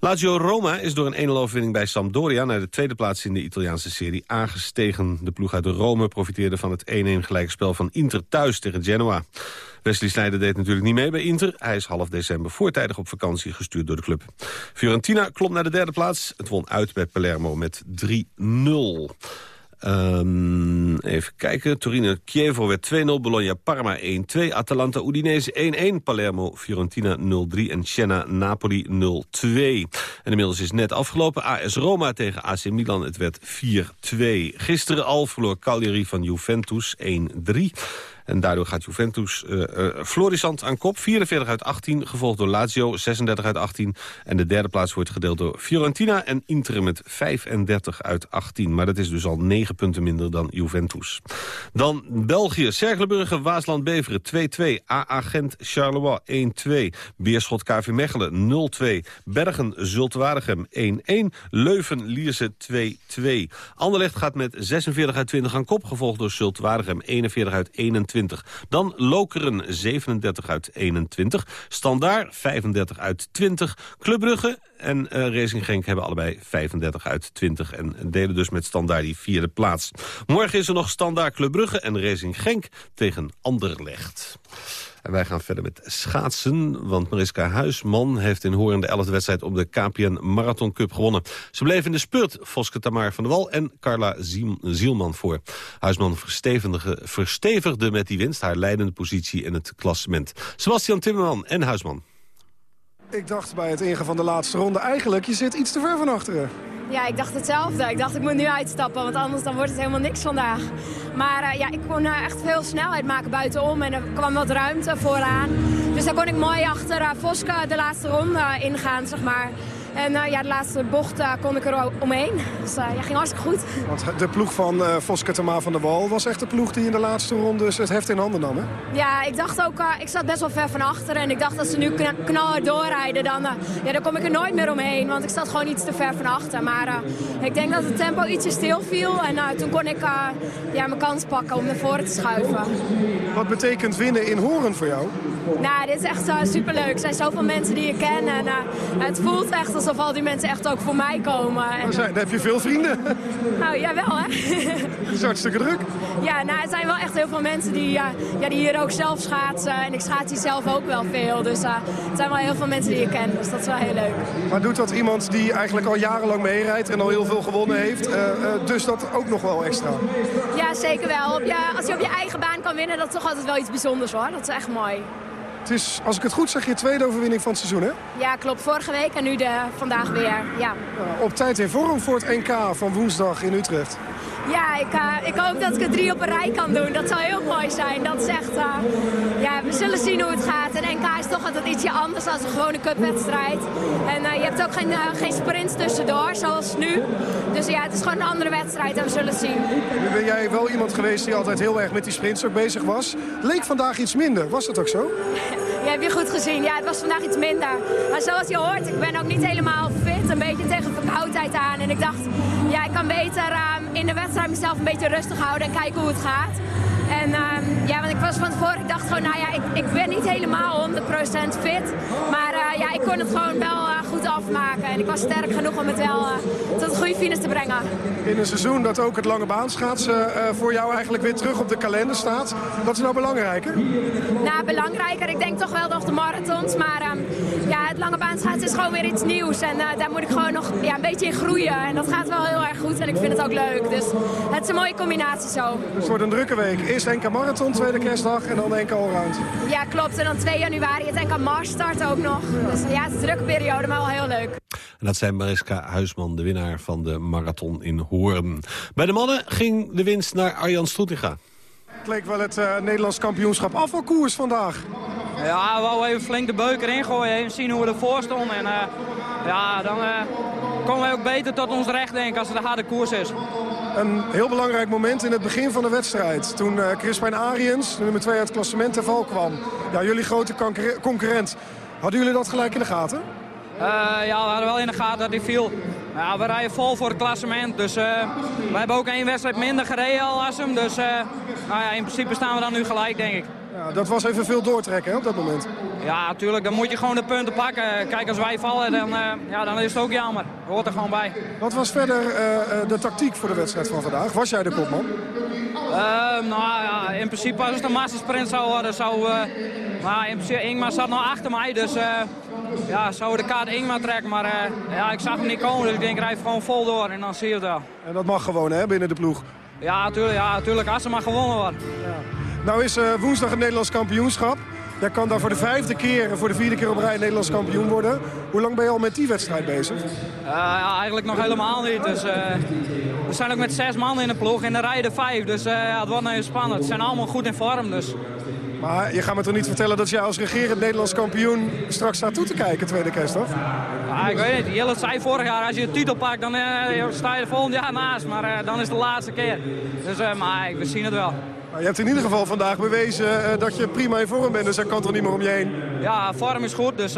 Lazio Roma is door een 1-0 overwinning bij Sampdoria... naar de tweede plaats in de Italiaanse serie aangestegen. De ploeg uit Rome profiteerde van het 1-1 gelijkspel van Inter thuis tegen Genoa. Wesley Sneijder deed natuurlijk niet mee bij Inter. Hij is half december voortijdig op vakantie gestuurd door de club. Fiorentina klopt naar de derde plaats. Het won uit bij Palermo met 3-0. Um, even kijken. Torino-Chievo werd 2-0. Bologna-Parma 1-2. Atalanta-Udinese 1-1. Palermo-Fiorentina 0-3. En Siena-Napoli 0-2. En inmiddels is net afgelopen. AS Roma tegen AC Milan. Het werd 4-2. Gisteren al verloor Cagliari van Juventus 1-3. En daardoor gaat Juventus uh, florissant aan kop. 44 uit 18, gevolgd door Lazio, 36 uit 18. En de derde plaats wordt gedeeld door Fiorentina en Inter met 35 uit 18. Maar dat is dus al 9 punten minder dan Juventus. Dan België, Cerkelenburger, Waasland-Beveren 2-2. AA Gent, Charleroi 1-2. Beerschot, KV Mechelen 0-2. Bergen, Zultwaardigem 1-1. Leuven, Lierse 2-2. Anderlecht gaat met 46 uit 20 aan kop, gevolgd door Zultwaardigem 41 uit 21. Dan Lokeren 37 uit 21. Standaard 35 uit 20. Club Brugge en uh, Racing Genk hebben allebei 35 uit 20. En delen dus met Standaard die vierde plaats. Morgen is er nog Standaard Club Brugge en Racing Genk tegen Anderlecht. En wij gaan verder met schaatsen, want Mariska Huisman heeft in Hoorn de 11e wedstrijd op de KPN Marathon Cup gewonnen. Ze bleef in de spurt Voske Tamar van der Wal en Carla Zielman voor. Huisman verstevigde met die winst haar leidende positie in het klassement. Sebastian Timmerman en Huisman. Ik dacht bij het ingaan van de laatste ronde eigenlijk, je zit iets te ver van achteren. Ja, ik dacht hetzelfde. Ik dacht ik moet nu uitstappen, want anders dan wordt het helemaal niks vandaag. Maar uh, ja, ik kon uh, echt veel snelheid maken buitenom en er kwam wat ruimte vooraan. Dus daar kon ik mooi achter uh, de laatste ronde ingaan, zeg maar. En uh, ja, de laatste bocht uh, kon ik er omheen. Dus uh, ja, ging hartstikke goed. Want de ploeg van uh, Voske Tema van der Wal was echt de ploeg die in de laatste ronde het heft in handen nam, hè? Ja, ik dacht ook, ik zat best wel ver van achteren. En ik dacht dat ze nu kn knallen doorrijden, dan, ja, dan kom ik er nooit meer omheen. Want ik zat gewoon iets te ver van achter. Maar ik denk dat het tempo ietsje stil viel. En toen kon ik ja, mijn kans pakken om naar voren te schuiven. Wat betekent winnen in Horen voor jou? Nou, dit is echt uh, superleuk. Er zijn zoveel mensen die je kent. En uh, het voelt echt alsof al die mensen echt ook voor mij komen. En, uh... zijn, heb je veel vrienden? Nou, jawel hè. Het is hartstikke druk. Ja, nou, er zijn wel echt heel veel mensen die, ja, die hier ook zelf schaatsen. En ik schaats hier zelf ook wel veel. Dus er zijn wel heel veel mensen die je kent. Dus dat is wel heel leuk. Maar doet dat iemand die eigenlijk al jarenlang meerijdt en al heel veel gewonnen heeft? dus dat ook nog wel extra? Ja, zeker wel. Op je, als je op je eigen baan kan winnen, dat is toch altijd wel iets bijzonders hoor. Dat is echt mooi. Het is, als ik het goed zeg, je tweede overwinning van het seizoen, hè? Ja, klopt. Vorige week en nu de, vandaag weer, ja. ja op tijd in vorm voor het NK van woensdag in Utrecht. Ja, ik, uh, ik hoop dat ik het drie op een rij kan doen. Dat zou heel mooi zijn. Dat is echt, uh, ja, we zullen zien hoe het gaat. En NK is toch altijd ietsje anders dan een gewone cupwedstrijd. En uh, je hebt ook geen, geen sprints tussendoor, zoals nu. Dus ja, het is gewoon een andere wedstrijd en we zullen zien. Nu ben jij wel iemand geweest die altijd heel erg met die sprints ook bezig was. Leek vandaag iets minder, was dat ook zo? [laughs] Ja, heb je goed gezien. Ja, het was vandaag iets minder. Maar zoals je hoort, ik ben ook niet helemaal fit. Een beetje tegen verkoudheid aan. En ik dacht, ja, ik kan beter um, in de wedstrijd mezelf een beetje rustig houden en kijken hoe het gaat. En um, ja, want ik was van tevoren, ik dacht gewoon, nou ja, ik, ik ben niet helemaal 100% fit. Maar uh, ja, ik kon het gewoon wel uh, afmaken. En ik was sterk genoeg om het wel uh, tot een goede finish te brengen. In een seizoen dat ook het lange baanschaatsen voor jou eigenlijk weer terug op de kalender staat. Wat is nou belangrijker? Nou, belangrijker, ik denk toch wel nog de marathons. Maar um, ja, het lange baanschaatsen is gewoon weer iets nieuws. En daar moet ik gewoon nog ja, een beetje in groeien. En dat gaat wel heel erg goed en ik vind het ook leuk. Dus het is een mooie combinatie zo. Dus het wordt een drukke week. Eerst NK Marathon, tweede kerstdag en dan NK Allround. Ja, klopt. En dan 2 januari het NK Mars start ook nog. Dus ja, het is een drukke periode, maar wel heel leuk. En dat zijn Mariska Huisman, de winnaar van de marathon in Hoorn. Bij de mannen ging de winst naar Arjan Stroetinga. Het leek wel het uh, Nederlands kampioenschap afvalkoers vandaag. Ja, we wou even flink de beuk erin gooien, even zien hoe we ervoor stonden. En uh, ja, dan uh, komen wij ook beter tot ons recht, denk ik, als het een harde koers is. een heel belangrijk moment in het begin van de wedstrijd. Toen uh, Crispijn Ariens, nummer 2 uit het klassement, ter val kwam. Ja, jullie grote concurrent. Hadden jullie dat gelijk in de gaten? Uh, ja, we hadden wel in de gaten dat hij viel. Ja, we rijden vol voor het klassement. Dus uh, we hebben ook één wedstrijd minder gereden als hem. Dus uh, nou ja, in principe staan we dan nu gelijk, denk ik. Ja, dat was even veel doortrekken hè, op dat moment. Ja, natuurlijk. Dan moet je gewoon de punten pakken. Kijk, als wij vallen, dan, ja, dan is het ook jammer. Hoort er gewoon bij. Wat was verder de tactiek voor de wedstrijd van vandaag? Was jij de kopman? nou ja, in principe als het een massasprint zou worden, zou... maar in principe, Ingmar zat nog achter mij, dus ja, zou de kaart Ingmar trekken. Maar uh, ja, ik zag hem niet komen, dus ik denk, rijf gewoon vol door en dan zie je het wel. En dat mag gewoon, hè, binnen de ploeg? Ja, natuurlijk, ja, natuurlijk als ze maar gewonnen wordt. Ja. Nou is uh, woensdag het Nederlands kampioenschap. Jij kan daar voor de vijfde keer en voor de vierde keer op rij Nederlands kampioen worden. Hoe lang ben je al met die wedstrijd bezig? Uh, ja, eigenlijk nog helemaal niet. Dus, uh, we zijn ook met zes man in de ploeg en dan rijden vijf. Dus ja, het wordt nu spannend. Ze zijn allemaal goed in vorm. Dus. Maar je gaat me toch niet vertellen dat jij als regerend Nederlands kampioen straks staat toe te kijken, tweede kerstdag? Ja, ik weet niet. Jelle zei vorig jaar, als je de titel pakt, dan uh, sta je er volgend jaar naast. Maar uh, dan is het de laatste keer. Dus uh, maar we zien het wel. Nou, je hebt in ieder geval vandaag bewezen dat je prima in vorm bent. Dus er kan toch niet meer om je heen? Ja, vorm is goed. Dus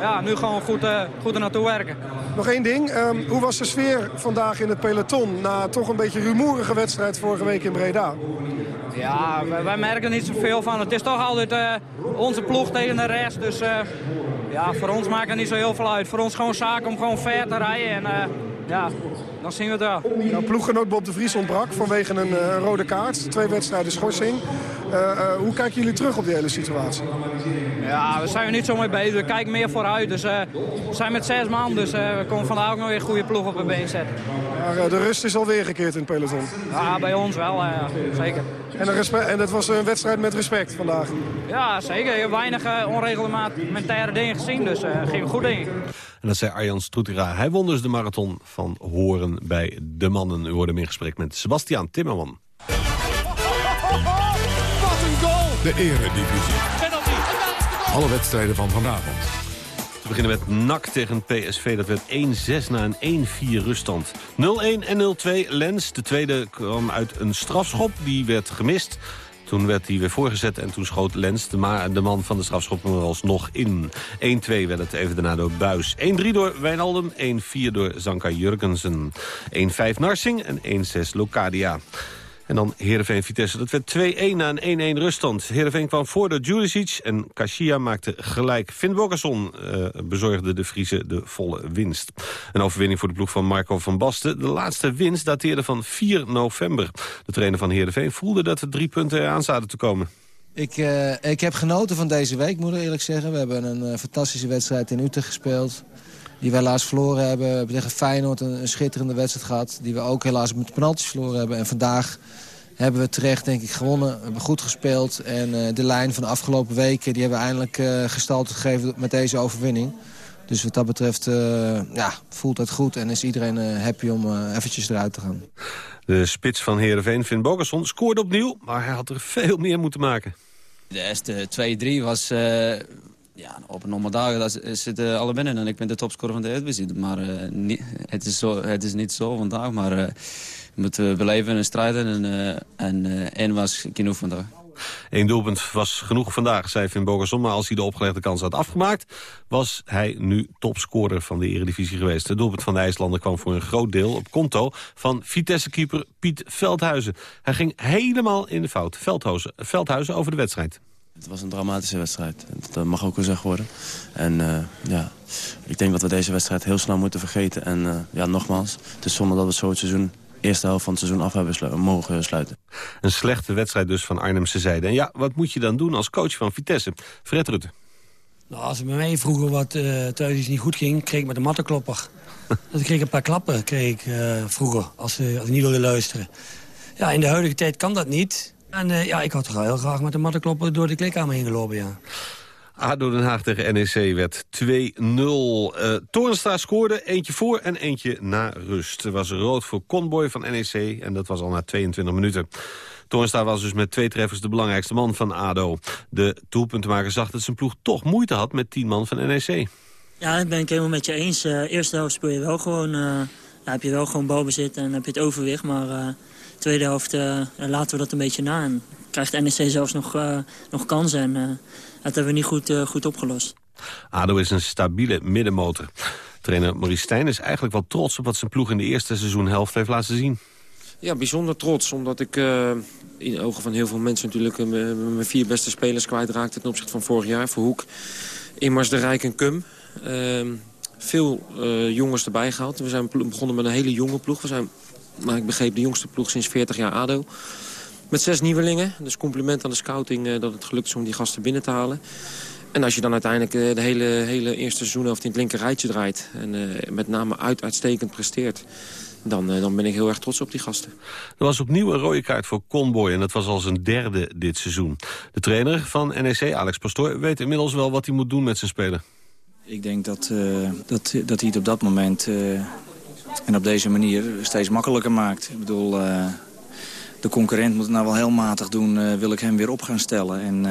ja, nu gewoon goed, goed er naartoe werken. Nog één ding. Um, hoe was de sfeer vandaag in het peloton... na toch een beetje rumoerige wedstrijd vorige week in Breda? Ja, wij, wij merken er niet zoveel van. Het is toch altijd uh, onze ploeg tegen de rest. Dus uh, ja, voor ons maakt het niet zo heel veel uit. Voor ons gewoon zaak om gewoon ver te rijden. En uh, ja, dan zien we het wel. Nou, ploeggenoot Bob de Vries ontbrak vanwege een uh, rode kaart. Twee wedstrijden schorsing. Uh, uh, hoe kijken jullie terug op die hele situatie? Ja, we zijn er niet zo mee bezig. We kijken meer vooruit. Dus, we zijn met zes man, dus we komen vandaag ook nog weer een goede ploeg op de been zetten. Maar de rust is alweer gekeerd in het peloton? Ja, bij ons wel, zeker. En, en dat was een wedstrijd met respect vandaag? Ja, zeker. Weinig onreglementaire dingen gezien, dus ging goed ik. En dat zei Arjan Stroetera. Hij won dus de marathon van Horen bij de mannen. U hoorde hem in gesprek met Sebastiaan Timmerman. Wat een goal! De eredivisie. Alle wedstrijden van vanavond. We beginnen met NAC tegen PSV. Dat werd 1-6 na een 1-4 ruststand. 0-1 en 0-2. Lens, de tweede, kwam uit een strafschop. Die werd gemist. Toen werd hij weer voorgezet en toen schoot Lens, de, de man van de strafschop, alsnog in. 1-2 werd het even daarna door Buis. 1-3 door Wijnaldum, 1-4 door Zanka Jurgensen. 1-5 Narsing en 1-6 Locadia. En dan Heerenveen Vitesse. Dat werd 2-1 na een 1-1 ruststand. Heerenveen kwam voor door Juricic en Kashia maakte gelijk. Finn Bogason uh, bezorgde de Friese de volle winst. Een overwinning voor de ploeg van Marco van Basten. De laatste winst dateerde van 4 november. De trainer van Heerenveen voelde dat er drie punten eraan zaten te komen. Ik, uh, ik heb genoten van deze week, moet ik eerlijk zeggen. We hebben een uh, fantastische wedstrijd in Utrecht gespeeld. Die we helaas verloren hebben. We hebben tegen Feyenoord een, een schitterende wedstrijd gehad. Die we ook helaas met penalties verloren hebben. En vandaag hebben we terecht, denk ik, gewonnen. We hebben goed gespeeld. En uh, de lijn van de afgelopen weken die hebben we eindelijk uh, gestalte gegeven met deze overwinning. Dus wat dat betreft uh, ja, voelt het goed en is iedereen happy om eventjes eruit te gaan. De spits van Heerenveen, Finn Bogerson, scoorde opnieuw, maar hij had er [laughs] veel meer moeten maken. De eerste 2-3 was ja, op een dagen zitten alle binnen en ik ben de topscorer van de Eredivisie. Maar niet, het, is zo, het is niet zo vandaag, maar uh, we moeten beleven en strijden. En, uh, en één was genoeg vandaag. Eén doelpunt was genoeg vandaag, zei Finn Bogerson. Maar als hij de opgelegde kans had afgemaakt... was hij nu topscorer van de eredivisie geweest. Het doelpunt van de IJslander kwam voor een groot deel op konto... van Vitesse-keeper Piet Veldhuizen. Hij ging helemaal in de fout. Veldhuizen, Veldhuizen over de wedstrijd. Het was een dramatische wedstrijd. Dat mag ook gezegd worden. En uh, ja, ik denk dat we deze wedstrijd heel snel moeten vergeten. En uh, ja, nogmaals, het is zonde dat we zo het seizoen eerste helft van het seizoen af hebben slu mogen sluiten. Een slechte wedstrijd dus van Arnhemse zijde. En ja, wat moet je dan doen als coach van Vitesse? Fred Rutte. Nou, als ze bij mij vroeger wat uh, thuis iets niet goed ging, kreeg ik met de mattenklopper. [laughs] dus ik kreeg een paar klappen kreeg ik, uh, vroeger, als, als ik niet wilde luisteren. Ja, in de huidige tijd kan dat niet. En uh, ja, ik had toch heel graag met de mattenklopper door de kleedkamer heen gelopen, ja. ADO Den Haag tegen NEC werd 2-0. Uh, Torenstra scoorde, eentje voor en eentje na rust. Er was rood voor Conboy van NEC en dat was al na 22 minuten. Torenstra was dus met twee treffers de belangrijkste man van ADO. De doelpuntenmaker zag dat zijn ploeg toch moeite had met 10 man van NEC. Ja, dat ben ik helemaal met je eens. Uh, eerste helft speel je wel gewoon... Uh ja, heb je wel gewoon balbezit en heb je het overwicht. Maar uh, tweede helft uh, laten we dat een beetje na. En krijgt NEC zelfs nog, uh, nog kansen. En dat hebben we niet goed, goed opgelost. ADO is een stabiele middenmotor. Trainer Maurice Stijn is eigenlijk wel trots op wat zijn ploeg in de eerste seizoenhelft heeft laten zien. Ja, bijzonder trots. Omdat ik uh, in de ogen van heel veel mensen natuurlijk uh, mijn vier beste spelers kwijtraakte ten opzichte van vorig jaar. Verhoek, Immers, De Rijk en Kum. Uh, veel jongens erbij gehaald. We zijn begonnen met een hele jonge ploeg. We zijn, maar ik begreep, de jongste ploeg sinds 40 jaar ADO. Met zes nieuwelingen. Dus compliment aan de scouting dat het gelukt is om die gasten binnen te halen. En als je dan uiteindelijk de hele, hele eerste seizoen of in het linker rijtje draait... en met name uit uitstekend presteert dan, dan ben ik heel erg trots op die gasten. Er was opnieuw een rode kaart voor Conboy en dat was al zijn derde dit seizoen. De trainer van NEC, Alex Pastoor, weet inmiddels wel wat hij moet doen met zijn speler. Ik denk dat, uh, dat, dat hij het op dat moment uh, en op deze manier steeds makkelijker maakt. Ik bedoel, uh, de concurrent moet het nou wel heel matig doen, wil ik hem weer op gaan stellen. En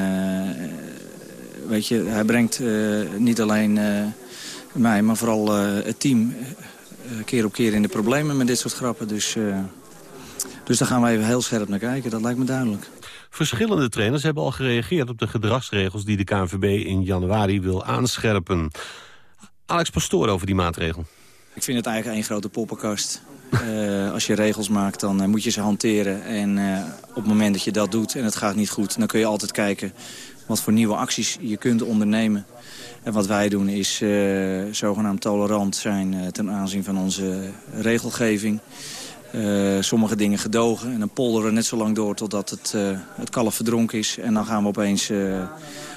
weet je, hij brengt niet alleen mij, maar vooral het team keer op keer in de problemen met dit soort grappen. Dus, dus daar gaan wij even heel scherp naar kijken, dat lijkt me duidelijk. Verschillende trainers hebben al gereageerd op de gedragsregels... die de KNVB in januari wil aanscherpen. Alex Pastoor over die maatregel. Ik vind het eigenlijk één grote poppenkast. Uh, als je regels maakt, dan uh, moet je ze hanteren. En uh, op het moment dat je dat doet en het gaat niet goed... dan kun je altijd kijken wat voor nieuwe acties je kunt ondernemen. En wat wij doen is zogenaamd tolerant zijn ten aanzien van onze regelgeving. Sommige dingen gedogen en dan polderen net zo lang door totdat het, het kalf verdronken is. En dan gaan we opeens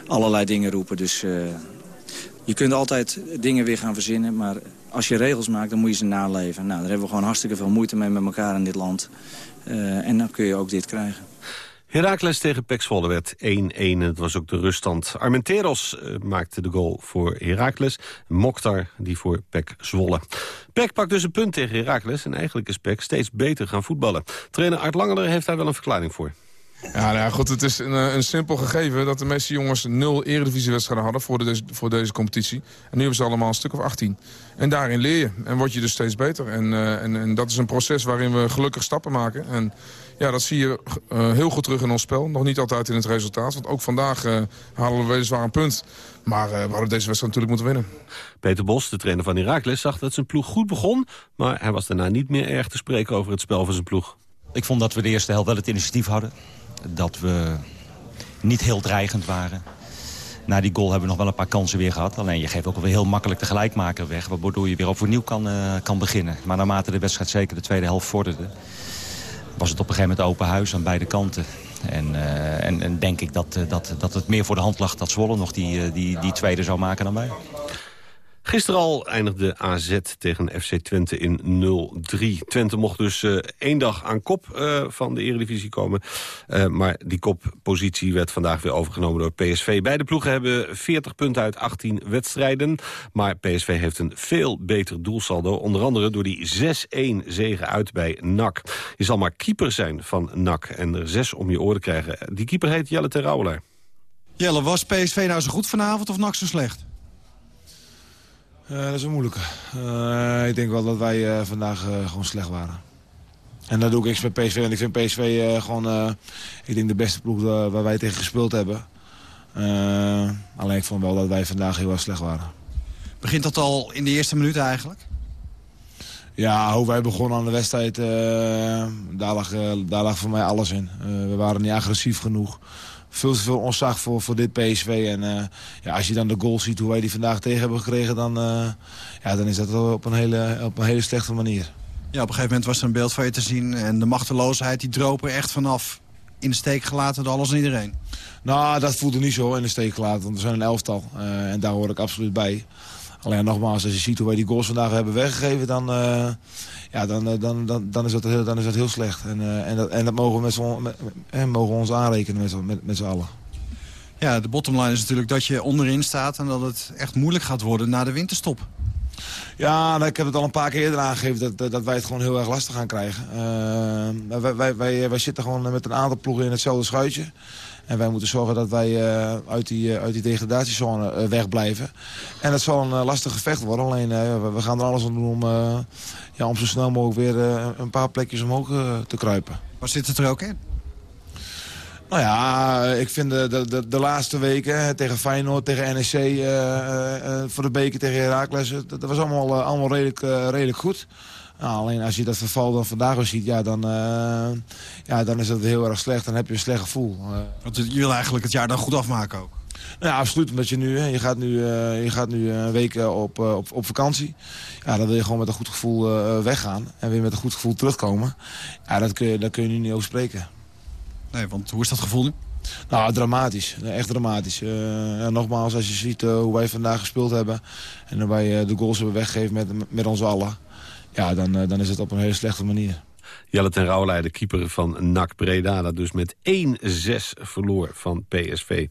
allerlei dingen roepen. Dus je kunt altijd dingen weer gaan verzinnen, maar als je regels maakt, dan moet je ze naleven. Nou, daar hebben we gewoon hartstikke veel moeite mee met elkaar in dit land. en dan kun je ook dit krijgen. Heracles tegen Pek Zwolle werd 1-1. Het was ook de ruststand. Armenteros uh, maakte de goal voor Heracles. Mokhtar die voor Pek Zwolle. Pek pakt dus een punt tegen Heracles. En eigenlijk is Pek steeds beter gaan voetballen. Trainer Art Langeler heeft daar wel een verklaring voor. Ja, nou ja, goed, het is een, een, simpel gegeven dat de meeste jongens nul eredivisiewedstrijden hadden voor, de, voor deze competitie. En nu hebben ze allemaal een stuk of 18. En daarin leer je en word je dus steeds beter. En, uh, en, en dat is een proces waarin we gelukkig stappen maken. En ja, dat zie je uh, heel goed terug in ons spel. Nog niet altijd in het resultaat. Want ook vandaag uh, halen we weliswaar een punt. Maar uh, we hadden deze wedstrijd natuurlijk moeten winnen. Peter Bos, de trainer van Heracles, zag dat zijn ploeg goed begon. Maar hij was daarna niet meer erg te spreken over het spel van zijn ploeg. Ik vond dat we de eerste helft wel het initiatief hadden. Dat we niet heel dreigend waren. Na die goal hebben we nog wel een paar kansen weer gehad. Alleen je geeft ook weer heel makkelijk de gelijkmaker weg. Waardoor je weer opnieuw kan, uh, kan beginnen. Maar naarmate de wedstrijd zeker de tweede helft vorderde was het op een gegeven moment open huis aan beide kanten. En, uh, en, en, denk ik dat, uh, dat, dat het meer voor de hand lag dat Zwolle nog die, die, die tweede zou maken dan wij. Gisteren al eindigde AZ tegen FC Twente in 0-3. Twente mocht dus uh, één dag aan kop uh, van de Eredivisie komen. Uh, maar die koppositie werd vandaag weer overgenomen door PSV. Beide ploegen hebben 40 punten uit 18 wedstrijden. Maar PSV heeft een veel beter doelsaldo. Onder andere door die 6-1 zegen uit bij NAC. Je zal maar keeper zijn van NAC en er zes om je oren krijgen. Die keeper heet Jelle Terouwelaar. Jelle, was PSV nou zo goed vanavond of NAC zo slecht? Uh, dat is een moeilijke. Uh, ik denk wel dat wij uh, vandaag gewoon slecht waren. En dat doe ik niks met PSV. Want ik vind PSV gewoon ik denk de beste ploeg waar wij tegen gespeeld hebben. alleen ik vond wel dat wij vandaag heel erg slecht waren. Begint dat al in de eerste minuten eigenlijk? Ja, hoe wij begonnen aan de wedstrijd, daar, lag, daar lag voor mij alles in. we waren niet agressief genoeg veel te veel ontzag voor, voor dit PSV. En uh, ja, als je dan de goal ziet hoe wij die vandaag tegen hebben gekregen... dan, uh, ja, dan is dat op een, hele, op een hele slechte manier. Ja, op een gegeven moment was er een beeld van je te zien. En de machteloosheid die droop er echt vanaf. In de steek gelaten door alles en iedereen. Nou, dat voelde niet zo in de steek gelaten. Want we zijn een elftal. Uh, en daar hoor ik absoluut bij. Alleen nogmaals, als je ziet hoe wij die goals vandaag hebben weggegeven... dan, uh, ja, dan, dan, dan, dan, is dat heel, dan is dat heel slecht. En, uh, en, dat, en dat mogen we, met met, mogen we ons aanrekenen met, met, met z'n allen. Ja, de bottomline is natuurlijk dat je onderin staat... en dat het echt moeilijk gaat worden na de winterstop. Ja, nou, ik heb het al een paar keer eerder aangegeven dat, dat wij het gewoon heel erg lastig gaan krijgen. Uh, wij, wij, wij, wij zitten gewoon met een aantal ploegen in hetzelfde schuitje. En wij moeten zorgen dat wij uit, die, uit die degradatiezone wegblijven. En het zal een lastig gevecht worden. Alleen we gaan er alles aan doen om, ja, om zo snel mogelijk weer een paar plekjes omhoog te kruipen. Waar zit het er ook in? Nou ja, ik vind de, de, de, laatste weken tegen Feyenoord, tegen NEC, uh, voor de beker tegen Heracles... dat, was allemaal, allemaal redelijk, redelijk goed. Nou, alleen als je dat verval dan vandaag weer ziet, ja, dan, ja, dan is dat heel erg slecht. Dan heb je een slecht gevoel. Want je wil eigenlijk het jaar dan goed afmaken ook? Nou ja, absoluut. Omdat je nu, je gaat nu, je gaat nu een week op, op, op vakantie. Ja, dan wil je gewoon met een goed gevoel weggaan. En weer met een goed gevoel terugkomen. Ja, dat kun je, daar kun je nu niet over spreken. Nee, want hoe is dat gevoel nu? Nou, dramatisch. Echt dramatisch. Uh, nogmaals, als je ziet uh, hoe wij vandaag gespeeld hebben... en hoe wij uh, de goals hebben weggegeven met, met ons allen... ja, dan, dan is het op een hele slechte manier. Jelle ten Rauwleij, de keeper van NAC Breda... dat dus met 1-6 verloor van PSV.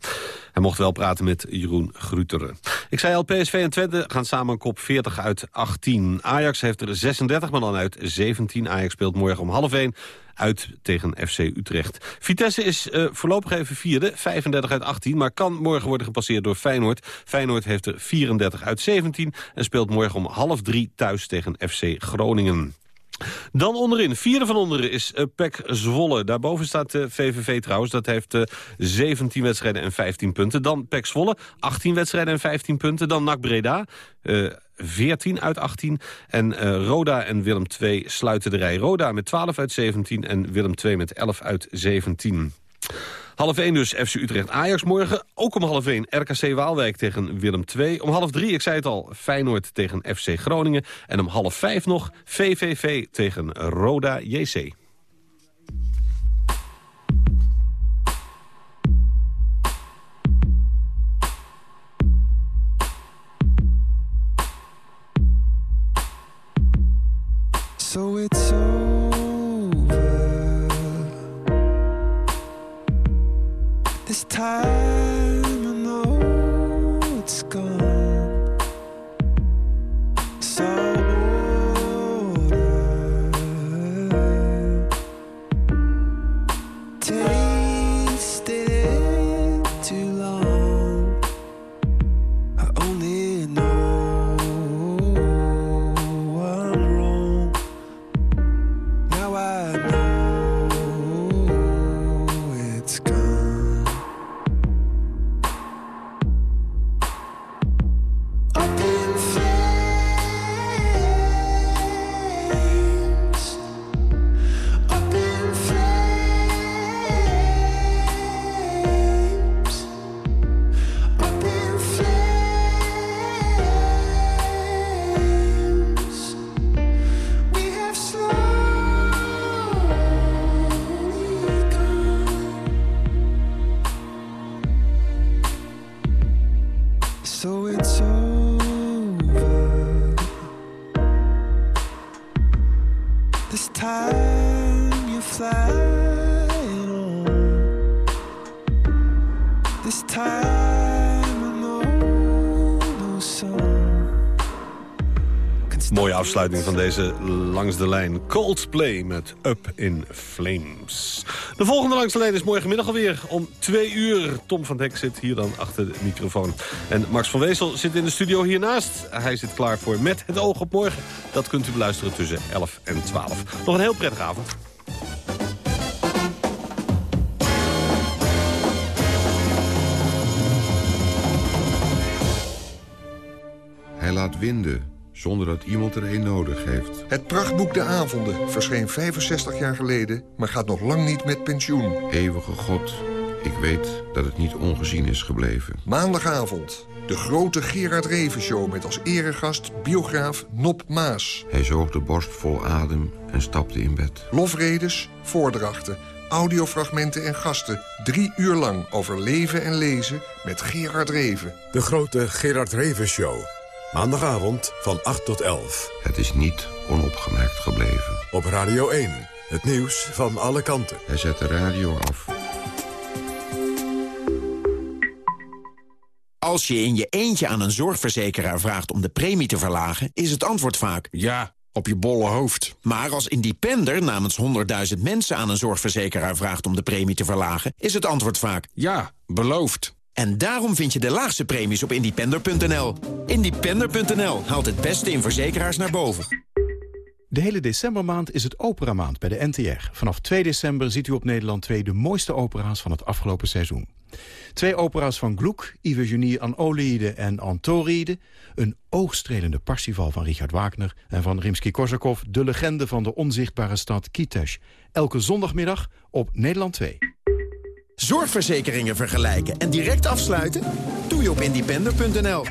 Hij mocht wel praten met Jeroen Gruteren. Ik zei al, PSV en Twente gaan samen kop 40 uit 18. Ajax heeft er 36, maar dan uit 17. Ajax speelt morgen om half 1 uit tegen FC Utrecht. Vitesse is uh, voorlopig even vierde, 35 uit 18... maar kan morgen worden gepasseerd door Feyenoord. Feyenoord heeft er 34 uit 17 en speelt morgen om half drie thuis tegen FC Groningen. Dan onderin, vierde van onderen is uh, PEC Zwolle. Daarboven staat de uh, VVV trouwens, dat heeft uh, 17 wedstrijden en 15 punten. Dan PEC Zwolle, 18 wedstrijden en 15 punten. Dan NAC Breda, 14 uit 18. En uh, Roda en Willem II sluiten de rij. Roda met 12 uit 17 en Willem II met 11 uit 17. Half 1 dus FC Utrecht-Ajax morgen. Ook om half 1 RKC Waalwijk tegen Willem II. Om half 3, ik zei het al, Feyenoord tegen FC Groningen. En om half 5 nog VVV tegen Roda JC. So it's over. This time I know it's gone. Afsluiting van deze Langs de Lijn. Coldplay met Up in Flames. De volgende Langs de Lijn is morgenmiddag alweer om twee uur. Tom van Dek zit hier dan achter de microfoon. En Max van Wezel zit in de studio hiernaast. Hij zit klaar voor Met het oog op morgen. Dat kunt u beluisteren tussen 11 en 12. Nog een heel prettige avond. Hij laat winden, zonder dat iemand er een nodig heeft. Het prachtboek De Avonden verscheen 65 jaar geleden... maar gaat nog lang niet met pensioen. Eeuwige God, ik weet dat het niet ongezien is gebleven. Maandagavond, de grote Gerard Reven Show... met als eregast biograaf Nop Maas. Hij zoog de borst vol adem en stapte in bed. Lofredes, voordrachten, audiofragmenten en gasten. Drie uur lang over leven en lezen met Gerard Reven. De grote Gerard Reven Show. Maandagavond van 8 tot 11. Het is niet onopgemerkt gebleven. Op Radio 1. Het nieuws van alle kanten. Hij zet de radio af. Als je in je eentje aan een zorgverzekeraar vraagt om de premie te verlagen... is het antwoord vaak... Ja, op je bolle hoofd. Maar als independer namens 100.000 mensen aan een zorgverzekeraar vraagt om de premie te verlagen, is het antwoord vaak ja, beloofd. En daarom vind je de laagste premies op independer.nl. Independer.nl haalt het beste in verzekeraars naar boven. De hele decembermaand is het operamaand bij de NTR. Vanaf 2 december ziet u op Nederland 2 de mooiste opera's van het afgelopen seizoen. Twee opera's van Gluck, Iphigenie aan Oliede en Antoride... een oogstrelende Parsifal van Richard Wagner... en van Rimsky-Korsakov, de legende van de onzichtbare stad Kitesh. Elke zondagmiddag op Nederland 2. Zorgverzekeringen vergelijken en direct afsluiten? Doe je op independer.nl.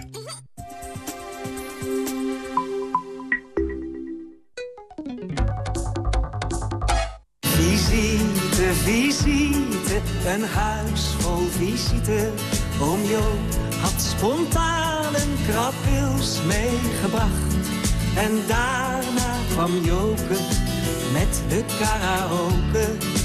Visite, visite, een huis vol visite. Oom Jo had spontaan een meegebracht. En daarna kwam Joke met de karaoke.